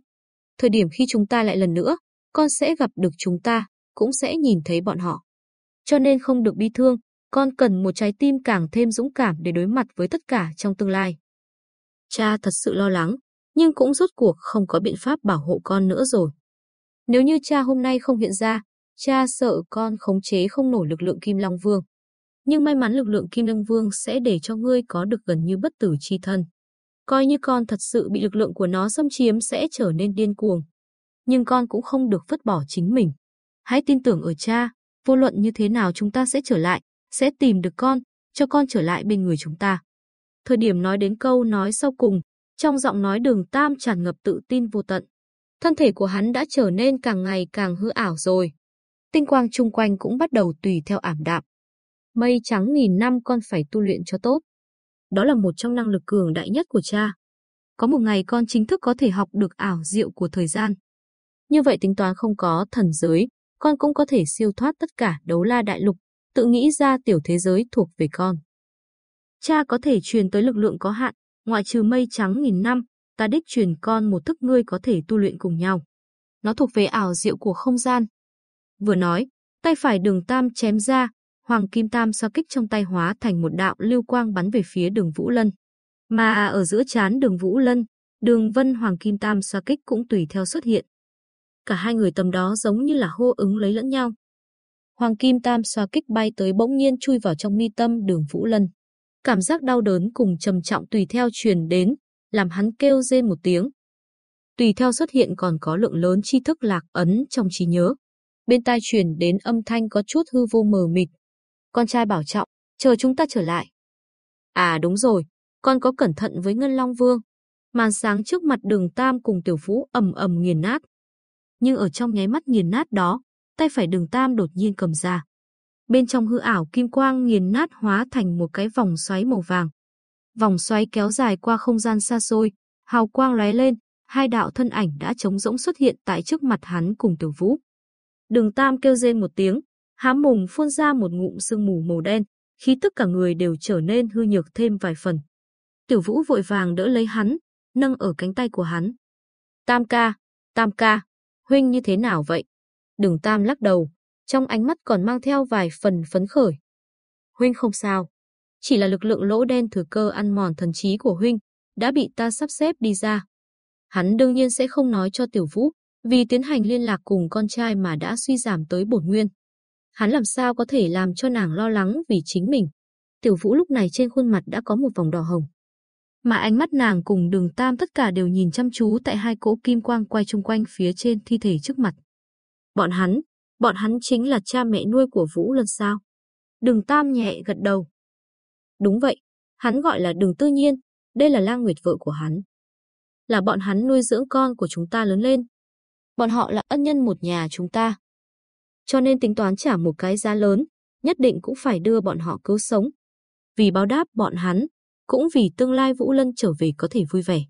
Thời điểm khi chúng ta lại lần nữa, con sẽ gặp được chúng ta, cũng sẽ nhìn thấy bọn họ. Cho nên không được bi thương, con cần một trái tim càng thêm dũng cảm để đối mặt với tất cả trong tương lai. Cha thật sự lo lắng, nhưng cũng rốt cuộc không có biện pháp bảo hộ con nữa rồi. Nếu như cha hôm nay không hiện ra, cha sợ con khống chế không nổi lực lượng Kim Long Vương. Nhưng may mắn lực lượng Kim Long Vương sẽ để cho ngươi có được gần như bất tử chi thân. Coi như con thật sự bị lực lượng của nó xâm chiếm sẽ trở nên điên cuồng. Nhưng con cũng không được vứt bỏ chính mình. Hãy tin tưởng ở cha, vô luận như thế nào chúng ta sẽ trở lại, sẽ tìm được con, cho con trở lại bên người chúng ta. Thời điểm nói đến câu nói sau cùng, trong giọng nói đường Tam tràn ngập tự tin vô tận. Thân thể của hắn đã trở nên càng ngày càng hư ảo rồi. Tinh quang chung quanh cũng bắt đầu tùy theo ảm đạm. Mây trắng nghìn năm con phải tu luyện cho tốt. Đó là một trong năng lực cường đại nhất của cha. Có một ngày con chính thức có thể học được ảo diệu của thời gian. Như vậy tính toán không có thần giới, con cũng có thể siêu thoát tất cả đấu la đại lục, tự nghĩ ra tiểu thế giới thuộc về con. Cha có thể truyền tới lực lượng có hạn, ngoại trừ mây trắng nghìn năm, ta đích truyền con một thức ngươi có thể tu luyện cùng nhau. Nó thuộc về ảo diệu của không gian. Vừa nói, tay phải đường tam chém ra, hoàng kim tam xoa kích trong tay hóa thành một đạo lưu quang bắn về phía đường Vũ Lân. Mà ở giữa chán đường Vũ Lân, đường vân hoàng kim tam xoa kích cũng tùy theo xuất hiện. Cả hai người tầm đó giống như là hô ứng lấy lẫn nhau. Hoàng kim tam xoa kích bay tới bỗng nhiên chui vào trong mi tâm đường Vũ Lân. Cảm giác đau đớn cùng trầm trọng tùy theo truyền đến, làm hắn kêu rên một tiếng. Tùy theo xuất hiện còn có lượng lớn tri thức lạc ấn trong trí nhớ. Bên tai truyền đến âm thanh có chút hư vô mờ mịt. Con trai bảo trọng, chờ chúng ta trở lại. À đúng rồi, con có cẩn thận với Ngân Long Vương. Màn sáng trước mặt đường Tam cùng tiểu phú ầm ầm nghiền nát. Nhưng ở trong nháy mắt nghiền nát đó, tay phải đường Tam đột nhiên cầm ra. Bên trong hư ảo kim quang nghiền nát hóa thành một cái vòng xoáy màu vàng. Vòng xoáy kéo dài qua không gian xa xôi, hào quang lóe lên, hai đạo thân ảnh đã trống rỗng xuất hiện tại trước mặt hắn cùng Tiểu Vũ. Đường Tam kêu rên một tiếng, há mùng phun ra một ngụm sương mù màu đen, khí tức cả người đều trở nên hư nhược thêm vài phần. Tiểu Vũ vội vàng đỡ lấy hắn, nâng ở cánh tay của hắn. Tam ca, Tam ca, huynh như thế nào vậy? Đường Tam lắc đầu, trong ánh mắt còn mang theo vài phần phấn khởi. Huynh không sao, chỉ là lực lượng lỗ đen thừa cơ ăn mòn thần trí của huynh, đã bị ta sắp xếp đi ra. Hắn đương nhiên sẽ không nói cho Tiểu Vũ, vì tiến hành liên lạc cùng con trai mà đã suy giảm tới bổn nguyên. Hắn làm sao có thể làm cho nàng lo lắng vì chính mình. Tiểu Vũ lúc này trên khuôn mặt đã có một vòng đỏ hồng. Mà ánh mắt nàng cùng đường tam tất cả đều nhìn chăm chú tại hai cỗ kim quang quay chung quanh phía trên thi thể trước mặt. Bọn hắn, bọn hắn chính là cha mẹ nuôi của Vũ Lân sao? Đường tam nhẹ gật đầu. Đúng vậy, hắn gọi là đường tư nhiên, đây là lang nguyệt vợ của hắn. Là bọn hắn nuôi dưỡng con của chúng ta lớn lên. Bọn họ là ân nhân một nhà chúng ta. Cho nên tính toán trả một cái giá lớn, nhất định cũng phải đưa bọn họ cứu sống. Vì báo đáp bọn hắn, cũng vì tương lai Vũ Lân trở về có thể vui vẻ.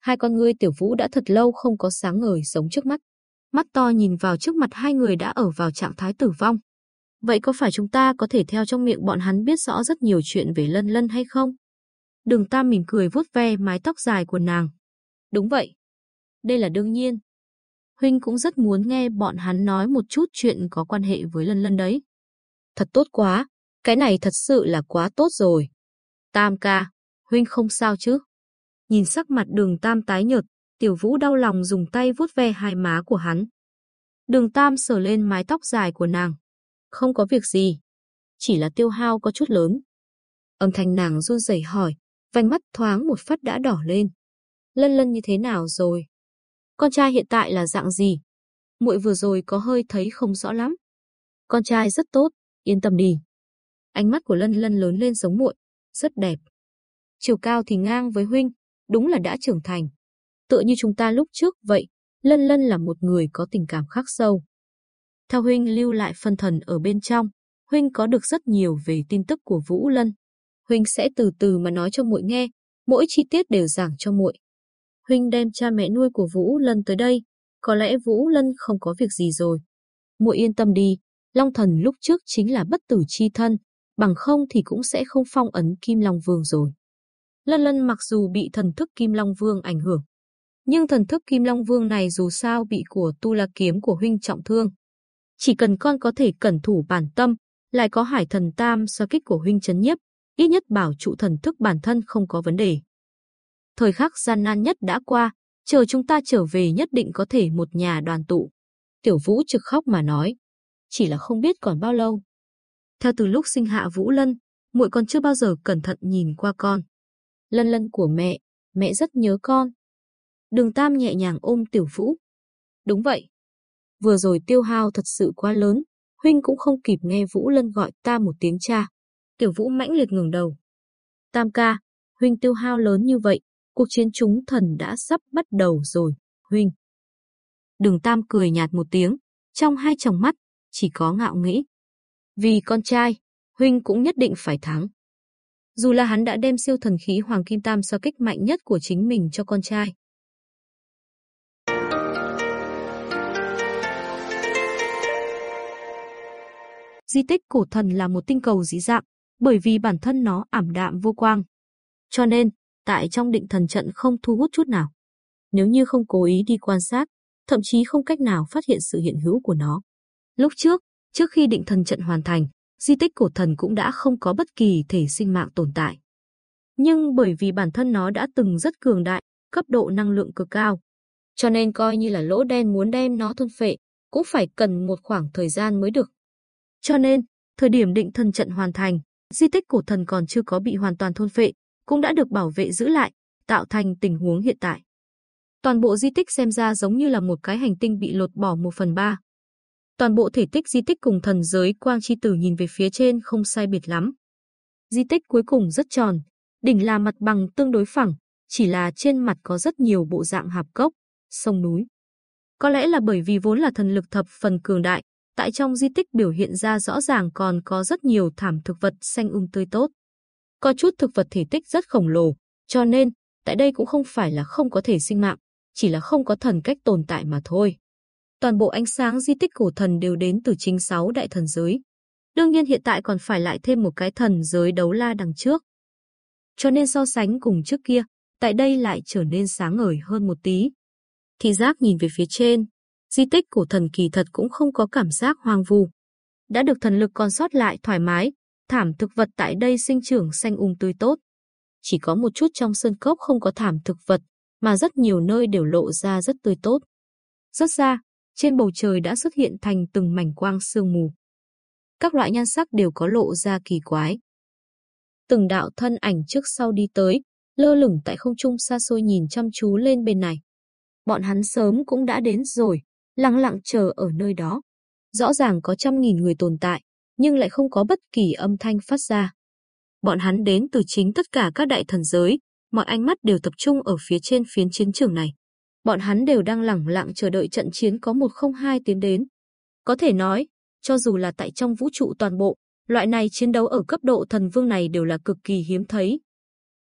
Hai con ngươi tiểu Vũ đã thật lâu không có sáng ngời sống trước mắt. Mắt to nhìn vào trước mặt hai người đã ở vào trạng thái tử vong. Vậy có phải chúng ta có thể theo trong miệng bọn hắn biết rõ rất nhiều chuyện về Lân Lân hay không? Đường Tam mỉm cười vuốt ve mái tóc dài của nàng. Đúng vậy. Đây là đương nhiên. Huynh cũng rất muốn nghe bọn hắn nói một chút chuyện có quan hệ với Lân Lân đấy. Thật tốt quá, cái này thật sự là quá tốt rồi. Tam ca, Huynh không sao chứ? Nhìn sắc mặt đường Tam tái nhợt, Tiểu Vũ đau lòng dùng tay vuốt ve hai má của hắn. Đường Tam sờ lên mái tóc dài của nàng. Không có việc gì, chỉ là tiêu hao có chút lớn. Âm thanh nàng run rẩy hỏi, vành mắt thoáng một phát đã đỏ lên. Lân lân như thế nào rồi? Con trai hiện tại là dạng gì? Muội vừa rồi có hơi thấy không rõ lắm. Con trai rất tốt, yên tâm đi. Ánh mắt của lân lân lớn lên giống muội, rất đẹp. Chiều cao thì ngang với huynh, đúng là đã trưởng thành. Tựa như chúng ta lúc trước vậy, lân lân là một người có tình cảm khắc sâu. Theo huynh lưu lại phân thần ở bên trong, huynh có được rất nhiều về tin tức của Vũ Lân. Huynh sẽ từ từ mà nói cho muội nghe, mỗi chi tiết đều giảng cho muội. huynh đem cha mẹ nuôi của Vũ Lân tới đây, có lẽ Vũ Lân không có việc gì rồi. Muội yên tâm đi, Long Thần lúc trước chính là bất tử chi thân, bằng không thì cũng sẽ không phong ấn Kim Long Vương rồi. Lân Lân mặc dù bị thần thức Kim Long Vương ảnh hưởng, nhưng thần thức Kim Long Vương này dù sao bị của tu la kiếm của huynh trọng thương. Chỉ cần con có thể cẩn thủ bản tâm, lại có hải thần tam so kích của huynh chấn nhiếp, ít nhất bảo trụ thần thức bản thân không có vấn đề. Thời khắc gian nan nhất đã qua, chờ chúng ta trở về nhất định có thể một nhà đoàn tụ. Tiểu Vũ trực khóc mà nói, chỉ là không biết còn bao lâu. Theo từ lúc sinh hạ Vũ Lân, muội còn chưa bao giờ cẩn thận nhìn qua con. Lân lân của mẹ, mẹ rất nhớ con. Đường Tam nhẹ nhàng ôm Tiểu Vũ. Đúng vậy. Vừa rồi tiêu hao thật sự quá lớn, huynh cũng không kịp nghe Vũ Lân gọi ta một tiếng cha. Tiểu Vũ mãnh liệt ngừng đầu. Tam ca, huynh tiêu hao lớn như vậy, cuộc chiến chúng thần đã sắp bắt đầu rồi, huynh. Đường Tam cười nhạt một tiếng, trong hai tròng mắt, chỉ có ngạo nghĩ. Vì con trai, huynh cũng nhất định phải thắng. Dù là hắn đã đem siêu thần khí Hoàng Kim Tam so kích mạnh nhất của chính mình cho con trai. Di tích cổ thần là một tinh cầu dị dạng, bởi vì bản thân nó ảm đạm vô quang. Cho nên, tại trong định thần trận không thu hút chút nào. Nếu như không cố ý đi quan sát, thậm chí không cách nào phát hiện sự hiện hữu của nó. Lúc trước, trước khi định thần trận hoàn thành, di tích cổ thần cũng đã không có bất kỳ thể sinh mạng tồn tại. Nhưng bởi vì bản thân nó đã từng rất cường đại, cấp độ năng lượng cực cao, cho nên coi như là lỗ đen muốn đem nó thôn phệ, cũng phải cần một khoảng thời gian mới được. Cho nên, thời điểm định thần trận hoàn thành, di tích cổ thần còn chưa có bị hoàn toàn thôn phệ, cũng đã được bảo vệ giữ lại, tạo thành tình huống hiện tại. Toàn bộ di tích xem ra giống như là một cái hành tinh bị lột bỏ một phần ba. Toàn bộ thể tích di tích cùng thần giới quang chi tử nhìn về phía trên không sai biệt lắm. Di tích cuối cùng rất tròn, đỉnh là mặt bằng tương đối phẳng, chỉ là trên mặt có rất nhiều bộ dạng hạp cốc, sông núi. Có lẽ là bởi vì vốn là thần lực thập phần cường đại, tại trong di tích biểu hiện ra rõ ràng còn có rất nhiều thảm thực vật xanh um tươi tốt. Có chút thực vật thể tích rất khổng lồ, cho nên tại đây cũng không phải là không có thể sinh mạng, chỉ là không có thần cách tồn tại mà thôi. Toàn bộ ánh sáng di tích cổ thần đều đến từ chính sáu đại thần giới. Đương nhiên hiện tại còn phải lại thêm một cái thần giới đấu la đằng trước. Cho nên so sánh cùng trước kia, tại đây lại trở nên sáng ngời hơn một tí. Thì giác nhìn về phía trên, di tích cổ thần kỳ thật cũng không có cảm giác hoang vu. Đã được thần lực còn sót lại thoải mái, thảm thực vật tại đây sinh trưởng xanh um tươi tốt. Chỉ có một chút trong sơn cốc không có thảm thực vật, mà rất nhiều nơi đều lộ ra rất tươi tốt. Rất ra trên bầu trời đã xuất hiện thành từng mảnh quang sương mù. Các loại nhan sắc đều có lộ ra kỳ quái. Từng đạo thân ảnh trước sau đi tới, lơ lửng tại không trung xa xôi nhìn chăm chú lên bên này. Bọn hắn sớm cũng đã đến rồi, lặng lặng chờ ở nơi đó. Rõ ràng có trăm nghìn người tồn tại, nhưng lại không có bất kỳ âm thanh phát ra. Bọn hắn đến từ chính tất cả các đại thần giới, mọi ánh mắt đều tập trung ở phía trên phiến chiến trường này. Bọn hắn đều đang lẳng lặng chờ đợi trận chiến có một không hai tiến đến. Có thể nói, cho dù là tại trong vũ trụ toàn bộ, loại này chiến đấu ở cấp độ thần vương này đều là cực kỳ hiếm thấy.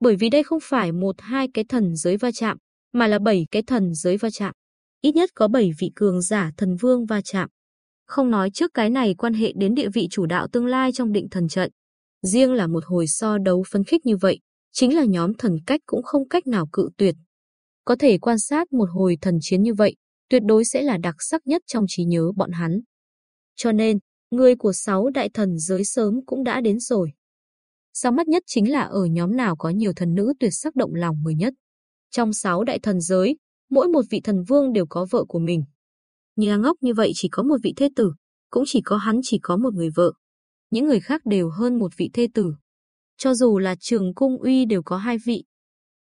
Bởi vì đây không phải một hai cái thần giới va chạm, mà là bảy cái thần giới va chạm. Ít nhất có bảy vị cường giả thần vương va chạm. Không nói trước cái này quan hệ đến địa vị chủ đạo tương lai trong định thần trận. Riêng là một hồi so đấu phân khích như vậy, chính là nhóm thần cách cũng không cách nào cự tuyệt. Có thể quan sát một hồi thần chiến như vậy, tuyệt đối sẽ là đặc sắc nhất trong trí nhớ bọn hắn. Cho nên, người của sáu đại thần giới sớm cũng đã đến rồi. Sáng mắt nhất chính là ở nhóm nào có nhiều thần nữ tuyệt sắc động lòng người nhất. Trong sáu đại thần giới, mỗi một vị thần vương đều có vợ của mình. Nhà ngốc như vậy chỉ có một vị thế tử, cũng chỉ có hắn chỉ có một người vợ. Những người khác đều hơn một vị thế tử. Cho dù là trường cung uy đều có hai vị.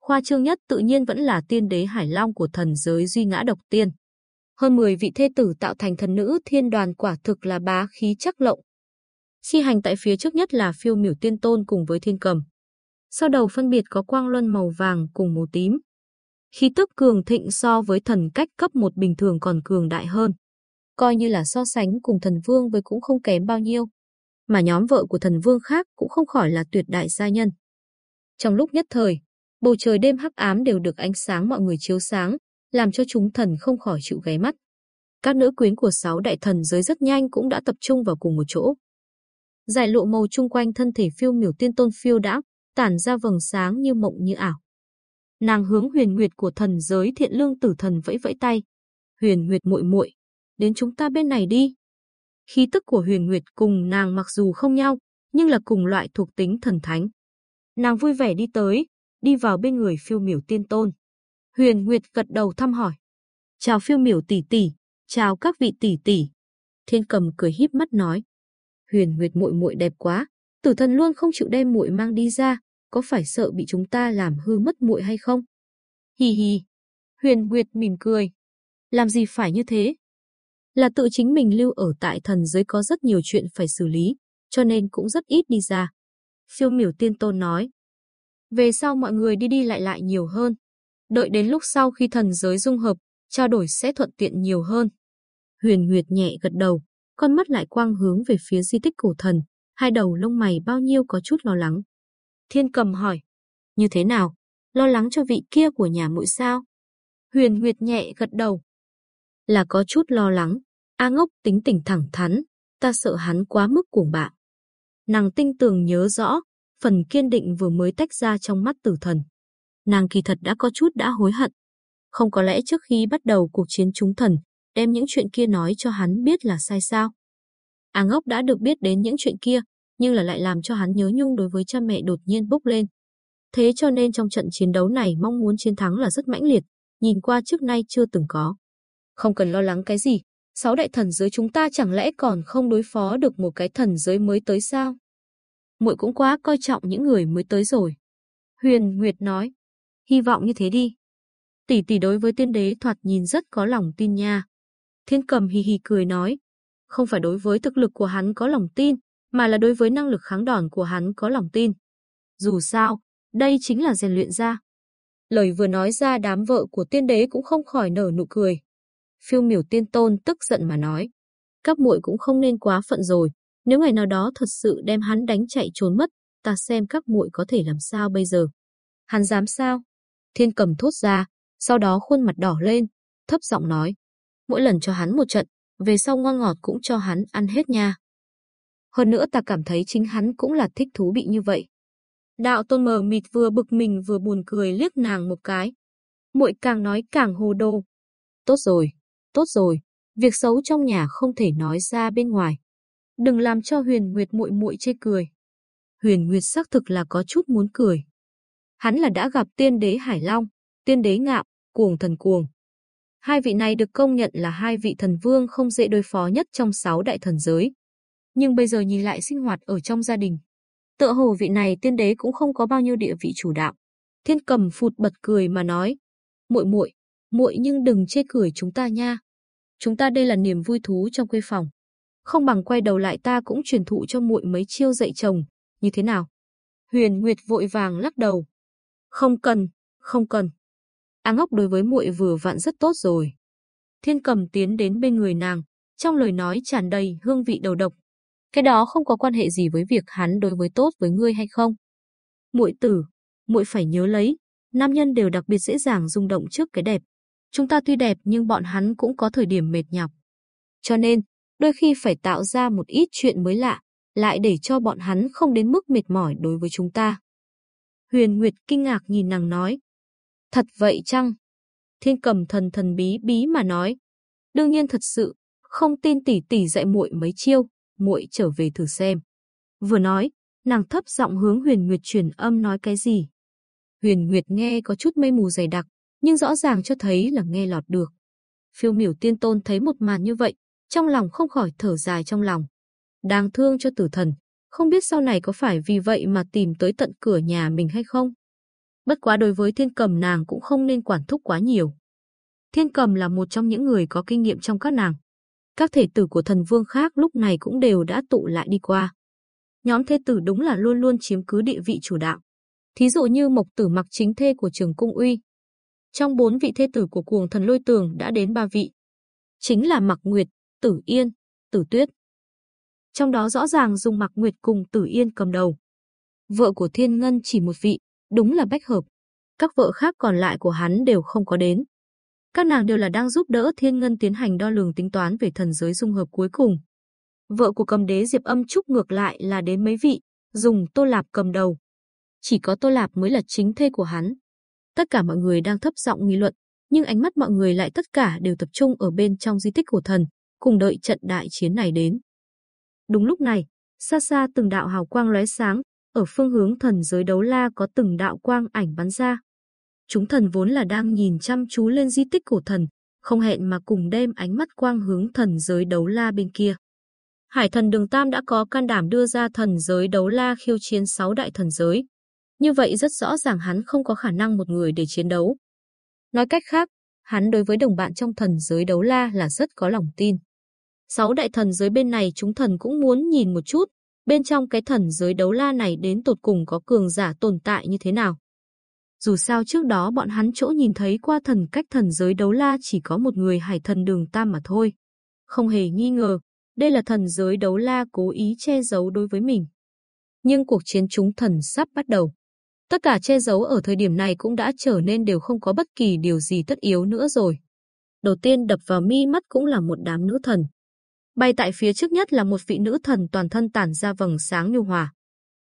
Khoa trương nhất tự nhiên vẫn là tiên đế Hải Long của thần giới duy ngã độc tiên. Hơn 10 vị thê tử tạo thành thần nữ thiên đoàn quả thực là bá khí chắc lộng. Khi hành tại phía trước nhất là phiêu miểu tiên tôn cùng với thiên cầm. Sau đầu phân biệt có quang luân màu vàng cùng màu tím. Khí tức cường thịnh so với thần cách cấp một bình thường còn cường đại hơn. Coi như là so sánh cùng thần vương với cũng không kém bao nhiêu. Mà nhóm vợ của thần vương khác cũng không khỏi là tuyệt đại gia nhân. Trong lúc nhất thời, Bầu trời đêm hắc ám đều được ánh sáng mọi người chiếu sáng, làm cho chúng thần không khỏi chịu gáy mắt. Các nữ quyến của sáu đại thần giới rất nhanh cũng đã tập trung vào cùng một chỗ. Giải lộ màu chung quanh thân thể phiêu miểu tiên tôn phiêu đã, tản ra vầng sáng như mộng như ảo. Nàng hướng huyền nguyệt của thần giới thiện lương tử thần vẫy vẫy tay. Huyền nguyệt muội muội, đến chúng ta bên này đi. Khí tức của huyền nguyệt cùng nàng mặc dù không nhau, nhưng là cùng loại thuộc tính thần thánh. Nàng vui vẻ đi tới, đi vào bên người phiêu miểu tiên tôn. Huyền Nguyệt gật đầu thăm hỏi. Chào phiêu miểu tỷ tỷ, chào các vị tỷ tỷ. Thiên cầm cười híp mắt nói. Huyền Nguyệt muội muội đẹp quá, tử thần luôn không chịu đem muội mang đi ra, có phải sợ bị chúng ta làm hư mất muội hay không? Hi hi. Huyền Nguyệt mỉm cười. Làm gì phải như thế? Là tự chính mình lưu ở tại thần giới có rất nhiều chuyện phải xử lý, cho nên cũng rất ít đi ra. Phiêu miểu tiên tôn nói. Về sau mọi người đi đi lại lại nhiều hơn. Đợi đến lúc sau khi thần giới dung hợp, trao đổi sẽ thuận tiện nhiều hơn. Huyền Nguyệt nhẹ gật đầu, con mắt lại quang hướng về phía di tích cổ thần, hai đầu lông mày bao nhiêu có chút lo lắng. Thiên cầm hỏi, như thế nào? Lo lắng cho vị kia của nhà mũi sao? Huyền Nguyệt nhẹ gật đầu. Là có chút lo lắng, A ngốc tính tình thẳng thắn, ta sợ hắn quá mức cuồng bạo. Nàng tinh tường nhớ rõ, phần kiên định vừa mới tách ra trong mắt tử thần. Nàng kỳ thật đã có chút đã hối hận. Không có lẽ trước khi bắt đầu cuộc chiến chúng thần, đem những chuyện kia nói cho hắn biết là sai sao. A ngốc đã được biết đến những chuyện kia, nhưng là lại làm cho hắn nhớ nhung đối với cha mẹ đột nhiên bốc lên. Thế cho nên trong trận chiến đấu này mong muốn chiến thắng là rất mãnh liệt, nhìn qua trước nay chưa từng có. Không cần lo lắng cái gì, sáu đại thần giới chúng ta chẳng lẽ còn không đối phó được một cái thần giới mới tới sao? muội cũng quá coi trọng những người mới tới rồi. Huyền Nguyệt nói, hy vọng như thế đi. Tỷ tỷ đối với tiên đế thoạt nhìn rất có lòng tin nha. Thiên cầm hì hì cười nói, không phải đối với thực lực của hắn có lòng tin, mà là đối với năng lực kháng đòn của hắn có lòng tin. Dù sao, đây chính là rèn luyện ra. Lời vừa nói ra đám vợ của tiên đế cũng không khỏi nở nụ cười. Phiêu miểu tiên tôn tức giận mà nói, các muội cũng không nên quá phận rồi, nếu ngày nào đó thật sự đem hắn đánh chạy trốn mất, ta xem các muội có thể làm sao bây giờ. Hắn dám sao? Thiên cầm thốt ra, sau đó khuôn mặt đỏ lên, thấp giọng nói. Mỗi lần cho hắn một trận, về sau ngon ngọt cũng cho hắn ăn hết nha. Hơn nữa ta cảm thấy chính hắn cũng là thích thú bị như vậy. Đạo tôn mờ mịt vừa bực mình vừa buồn cười liếc nàng một cái. muội càng nói càng hồ đồ. Tốt rồi, tốt rồi, việc xấu trong nhà không thể nói ra bên ngoài. Đừng làm cho Huyền Nguyệt muội muội chê cười. Huyền Nguyệt xác thực là có chút muốn cười. Hắn là đã gặp tiên đế Hải Long, tiên đế Ngạo, cuồng thần cuồng. Hai vị này được công nhận là hai vị thần vương không dễ đối phó nhất trong sáu đại thần giới. Nhưng bây giờ nhìn lại sinh hoạt ở trong gia đình. Tựa hồ vị này tiên đế cũng không có bao nhiêu địa vị chủ đạo. Thiên cầm phụt bật cười mà nói. muội muội, muội nhưng đừng chê cười chúng ta nha. Chúng ta đây là niềm vui thú trong quê phòng không bằng quay đầu lại ta cũng truyền thụ cho muội mấy chiêu dạy chồng, như thế nào? Huyền Nguyệt vội vàng lắc đầu. Không cần, không cần. A Ngốc đối với muội vừa vặn rất tốt rồi. Thiên Cầm tiến đến bên người nàng, trong lời nói tràn đầy hương vị đầu độc. Cái đó không có quan hệ gì với việc hắn đối với tốt với ngươi hay không. Muội tử, muội phải nhớ lấy, nam nhân đều đặc biệt dễ dàng rung động trước cái đẹp. Chúng ta tuy đẹp nhưng bọn hắn cũng có thời điểm mệt nhọc. Cho nên, đôi khi phải tạo ra một ít chuyện mới lạ, lại để cho bọn hắn không đến mức mệt mỏi đối với chúng ta. Huyền Nguyệt kinh ngạc nhìn nàng nói. Thật vậy chăng? Thiên cầm thần thần bí bí mà nói. Đương nhiên thật sự, không tin tỷ tỷ dạy muội mấy chiêu, muội trở về thử xem. Vừa nói, nàng thấp giọng hướng Huyền Nguyệt truyền âm nói cái gì. Huyền Nguyệt nghe có chút mây mù dày đặc, nhưng rõ ràng cho thấy là nghe lọt được. Phiêu miểu tiên tôn thấy một màn như vậy, trong lòng không khỏi thở dài trong lòng. Đáng thương cho tử thần, không biết sau này có phải vì vậy mà tìm tới tận cửa nhà mình hay không. Bất quá đối với thiên cầm nàng cũng không nên quản thúc quá nhiều. Thiên cầm là một trong những người có kinh nghiệm trong các nàng. Các thể tử của thần vương khác lúc này cũng đều đã tụ lại đi qua. Nhóm thế tử đúng là luôn luôn chiếm cứ địa vị chủ đạo. Thí dụ như mộc tử mặc chính thê của trường cung uy. Trong bốn vị thê tử của cuồng thần lôi tường đã đến ba vị. Chính là mặc nguyệt, Tử Yên, Tử Tuyết. Trong đó rõ ràng dùng mặc Nguyệt cùng Tử Yên cầm đầu. Vợ của Thiên Ngân chỉ một vị, đúng là bách hợp. Các vợ khác còn lại của hắn đều không có đến. Các nàng đều là đang giúp đỡ Thiên Ngân tiến hành đo lường tính toán về thần giới dung hợp cuối cùng. Vợ của cầm đế Diệp Âm Trúc ngược lại là đến mấy vị, dùng Tô Lạp cầm đầu. Chỉ có Tô Lạp mới là chính thê của hắn. Tất cả mọi người đang thấp giọng nghị luận, nhưng ánh mắt mọi người lại tất cả đều tập trung ở bên trong di tích của thần, cùng đợi trận đại chiến này đến. Đúng lúc này, xa xa từng đạo hào quang lóe sáng, ở phương hướng thần giới đấu la có từng đạo quang ảnh bắn ra. Chúng thần vốn là đang nhìn chăm chú lên di tích cổ thần, không hẹn mà cùng đem ánh mắt quang hướng thần giới đấu la bên kia. Hải thần Đường Tam đã có can đảm đưa ra thần giới đấu la khiêu chiến sáu đại thần giới. Như vậy rất rõ ràng hắn không có khả năng một người để chiến đấu. Nói cách khác, hắn đối với đồng bạn trong thần giới đấu la là rất có lòng tin. Sáu đại thần giới bên này chúng thần cũng muốn nhìn một chút, bên trong cái thần giới đấu la này đến tột cùng có cường giả tồn tại như thế nào. Dù sao trước đó bọn hắn chỗ nhìn thấy qua thần cách thần giới đấu la chỉ có một người hải thần đường tam mà thôi. Không hề nghi ngờ, đây là thần giới đấu la cố ý che giấu đối với mình. Nhưng cuộc chiến chúng thần sắp bắt đầu. Tất cả che giấu ở thời điểm này cũng đã trở nên đều không có bất kỳ điều gì tất yếu nữa rồi. Đầu tiên đập vào mi mắt cũng là một đám nữ thần. Bay tại phía trước nhất là một vị nữ thần toàn thân tản ra vầng sáng nhu hòa.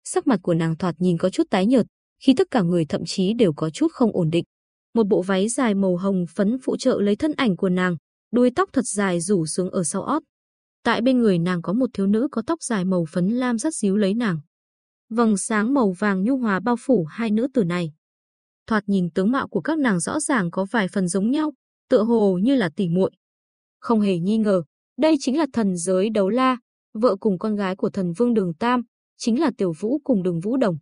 Sắc mặt của nàng thoạt nhìn có chút tái nhợt, khi tất cả người thậm chí đều có chút không ổn định. Một bộ váy dài màu hồng phấn phụ trợ lấy thân ảnh của nàng, đuôi tóc thật dài rủ xuống ở sau ót. Tại bên người nàng có một thiếu nữ có tóc dài màu phấn lam rất díu lấy nàng. Vầng sáng màu vàng nhu hòa bao phủ hai nữ tử này. Thoạt nhìn tướng mạo của các nàng rõ ràng có vài phần giống nhau, tựa hồ như là tỉ muội. Không hề nghi ngờ, đây chính là thần giới đấu la, vợ cùng con gái của thần vương Đường Tam, chính là Tiểu Vũ cùng Đường Vũ Đồng.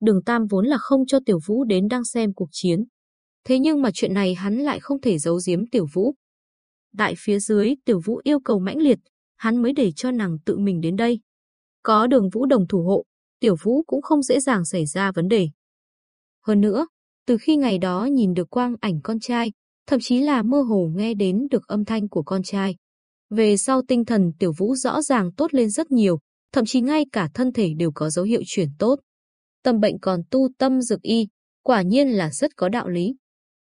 Đường Tam vốn là không cho Tiểu Vũ đến đang xem cuộc chiến. Thế nhưng mà chuyện này hắn lại không thể giấu giếm Tiểu Vũ. Tại phía dưới, Tiểu Vũ yêu cầu mãnh liệt, hắn mới để cho nàng tự mình đến đây. Có Đường Vũ Đồng thủ hộ, Tiểu Vũ cũng không dễ dàng xảy ra vấn đề. Hơn nữa, từ khi ngày đó nhìn được quang ảnh con trai, thậm chí là mơ hồ nghe đến được âm thanh của con trai. Về sau tinh thần Tiểu Vũ rõ ràng tốt lên rất nhiều, thậm chí ngay cả thân thể đều có dấu hiệu chuyển tốt. Tâm bệnh còn tu tâm dược y, quả nhiên là rất có đạo lý.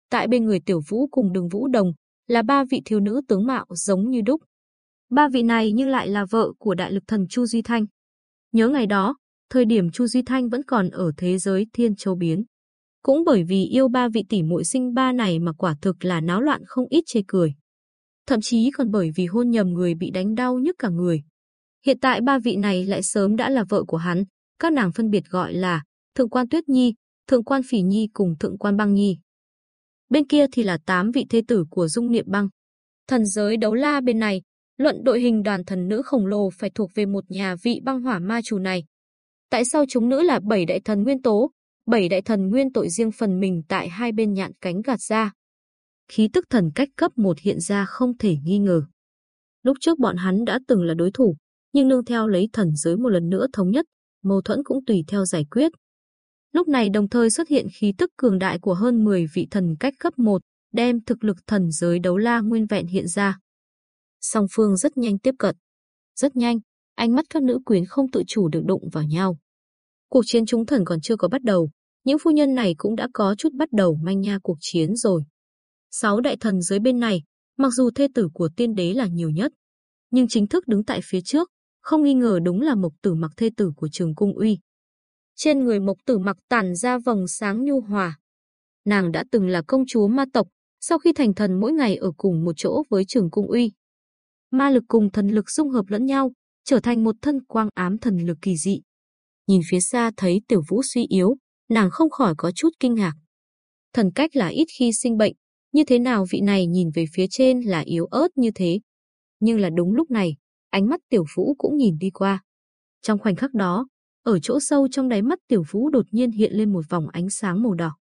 Tại bên người Tiểu Vũ cùng Đường Vũ Đồng là ba vị thiếu nữ tướng mạo giống như đúc. Ba vị này nhưng lại là vợ của đại lực thần Chu Duy Thanh. Nhớ ngày đó, thời điểm Chu Duy Thanh vẫn còn ở thế giới thiên châu biến. Cũng bởi vì yêu ba vị tỷ muội sinh ba này mà quả thực là náo loạn không ít chê cười. Thậm chí còn bởi vì hôn nhầm người bị đánh đau nhức cả người. Hiện tại ba vị này lại sớm đã là vợ của hắn, các nàng phân biệt gọi là Thượng quan Tuyết Nhi, Thượng quan Phỉ Nhi cùng Thượng quan Băng Nhi. Bên kia thì là tám vị thê tử của Dung Niệm Băng. Thần giới đấu la bên này, luận đội hình đoàn thần nữ khổng lồ phải thuộc về một nhà vị băng hỏa ma chủ này. Tại sao chúng nữ là bảy đại thần nguyên tố, bảy đại thần nguyên tội riêng phần mình tại hai bên nhạn cánh gạt ra. Khí tức thần cách cấp một hiện ra không thể nghi ngờ. Lúc trước bọn hắn đã từng là đối thủ, nhưng nương theo lấy thần giới một lần nữa thống nhất, mâu thuẫn cũng tùy theo giải quyết. Lúc này đồng thời xuất hiện khí tức cường đại của hơn 10 vị thần cách cấp 1, đem thực lực thần giới đấu la nguyên vẹn hiện ra. Song phương rất nhanh tiếp cận. Rất nhanh, ánh mắt các nữ quyến không tự chủ được đụng vào nhau. Cuộc chiến chúng thần còn chưa có bắt đầu, những phu nhân này cũng đã có chút bắt đầu manh nha cuộc chiến rồi. Sáu đại thần dưới bên này, mặc dù thê tử của tiên đế là nhiều nhất, nhưng chính thức đứng tại phía trước, không nghi ngờ đúng là Mộc Tử Mặc thê tử của Trường Cung Uy. Trên người Mộc Tử Mặc tản ra vầng sáng nhu hòa. Nàng đã từng là công chúa ma tộc, sau khi thành thần mỗi ngày ở cùng một chỗ với Trường Cung Uy. Ma lực cùng thần lực dung hợp lẫn nhau, trở thành một thân quang ám thần lực kỳ dị. Nhìn phía xa thấy Tiểu Vũ suy yếu, nàng không khỏi có chút kinh ngạc. Thần cách là ít khi sinh bệnh, như thế nào vị này nhìn về phía trên là yếu ớt như thế. Nhưng là đúng lúc này, ánh mắt Tiểu Vũ cũng nhìn đi qua. Trong khoảnh khắc đó, ở chỗ sâu trong đáy mắt Tiểu Vũ đột nhiên hiện lên một vòng ánh sáng màu đỏ.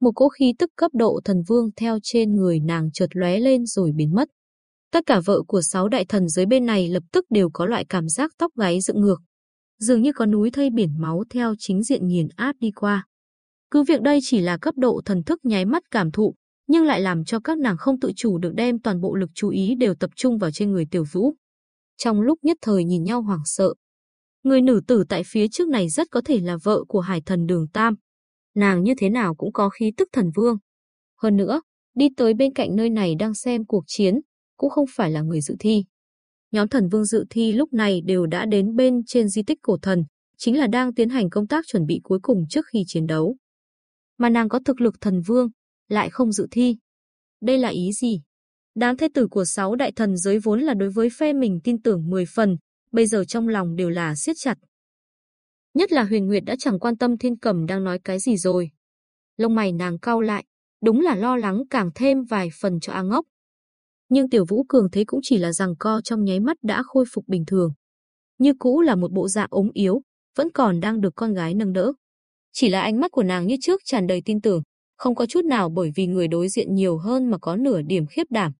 Một cỗ khí tức cấp độ thần vương theo trên người nàng chợt lóe lên rồi biến mất. Tất cả vợ của sáu đại thần dưới bên này lập tức đều có loại cảm giác tóc gáy dựng ngược. Dường như có núi thây biển máu theo chính diện nghiền áp đi qua. Cứ việc đây chỉ là cấp độ thần thức nháy mắt cảm thụ, nhưng lại làm cho các nàng không tự chủ được đem toàn bộ lực chú ý đều tập trung vào trên người tiểu vũ. Trong lúc nhất thời nhìn nhau hoảng sợ. Người nữ tử tại phía trước này rất có thể là vợ của hải thần đường Tam. nàng như thế nào cũng có khí tức thần vương. Hơn nữa, đi tới bên cạnh nơi này đang xem cuộc chiến, cũng không phải là người dự thi. Nhóm thần vương dự thi lúc này đều đã đến bên trên di tích cổ thần, chính là đang tiến hành công tác chuẩn bị cuối cùng trước khi chiến đấu. Mà nàng có thực lực thần vương, lại không dự thi. Đây là ý gì? Đám thế tử của sáu đại thần giới vốn là đối với phe mình tin tưởng 10 phần, bây giờ trong lòng đều là siết chặt. Nhất là huyền nguyệt đã chẳng quan tâm thiên Cẩm đang nói cái gì rồi. Lông mày nàng cau lại, đúng là lo lắng càng thêm vài phần cho A ngốc. Nhưng tiểu vũ cường thấy cũng chỉ là rằng co trong nháy mắt đã khôi phục bình thường. Như cũ là một bộ dạng ống yếu, vẫn còn đang được con gái nâng đỡ. Chỉ là ánh mắt của nàng như trước tràn đầy tin tưởng, không có chút nào bởi vì người đối diện nhiều hơn mà có nửa điểm khiếp đảm.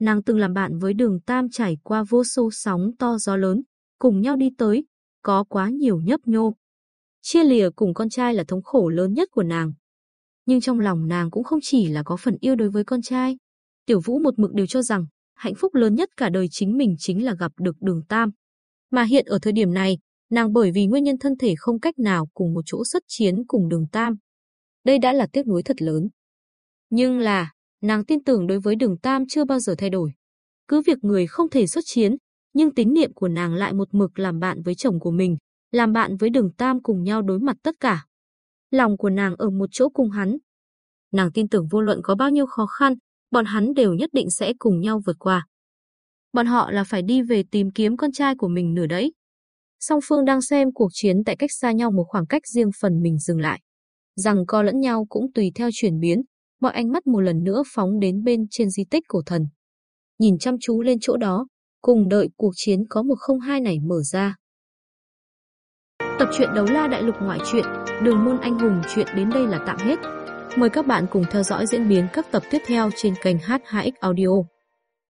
Nàng từng làm bạn với đường Tam trải qua vô số sóng to gió lớn, cùng nhau đi tới, có quá nhiều nhấp nhô. Chia lìa cùng con trai là thống khổ lớn nhất của nàng. Nhưng trong lòng nàng cũng không chỉ là có phần yêu đối với con trai. Tiểu Vũ một mực đều cho rằng, hạnh phúc lớn nhất cả đời chính mình chính là gặp được đường Tam. Mà hiện ở thời điểm này, nàng bởi vì nguyên nhân thân thể không cách nào cùng một chỗ xuất chiến cùng đường Tam. Đây đã là tiếc nuối thật lớn. Nhưng là, nàng tin tưởng đối với đường Tam chưa bao giờ thay đổi. Cứ việc người không thể xuất chiến, nhưng tín niệm của nàng lại một mực làm bạn với chồng của mình, làm bạn với đường Tam cùng nhau đối mặt tất cả. Lòng của nàng ở một chỗ cùng hắn. Nàng tin tưởng vô luận có bao nhiêu khó khăn, bọn hắn đều nhất định sẽ cùng nhau vượt qua. Bọn họ là phải đi về tìm kiếm con trai của mình nửa đấy. Song phương đang xem cuộc chiến tại cách xa nhau một khoảng cách riêng phần mình dừng lại. Rằng co lẫn nhau cũng tùy theo chuyển biến, mọi ánh mắt một lần nữa phóng đến bên trên di tích cổ thần. Nhìn chăm chú lên chỗ đó, cùng đợi cuộc chiến có một không hai này mở ra. Tập truyện Đấu La Đại Lục ngoại truyện, Đường môn anh hùng truyện đến đây là tạm hết. Mời các bạn cùng theo dõi diễn biến các tập tiếp theo trên kênh H2X Audio.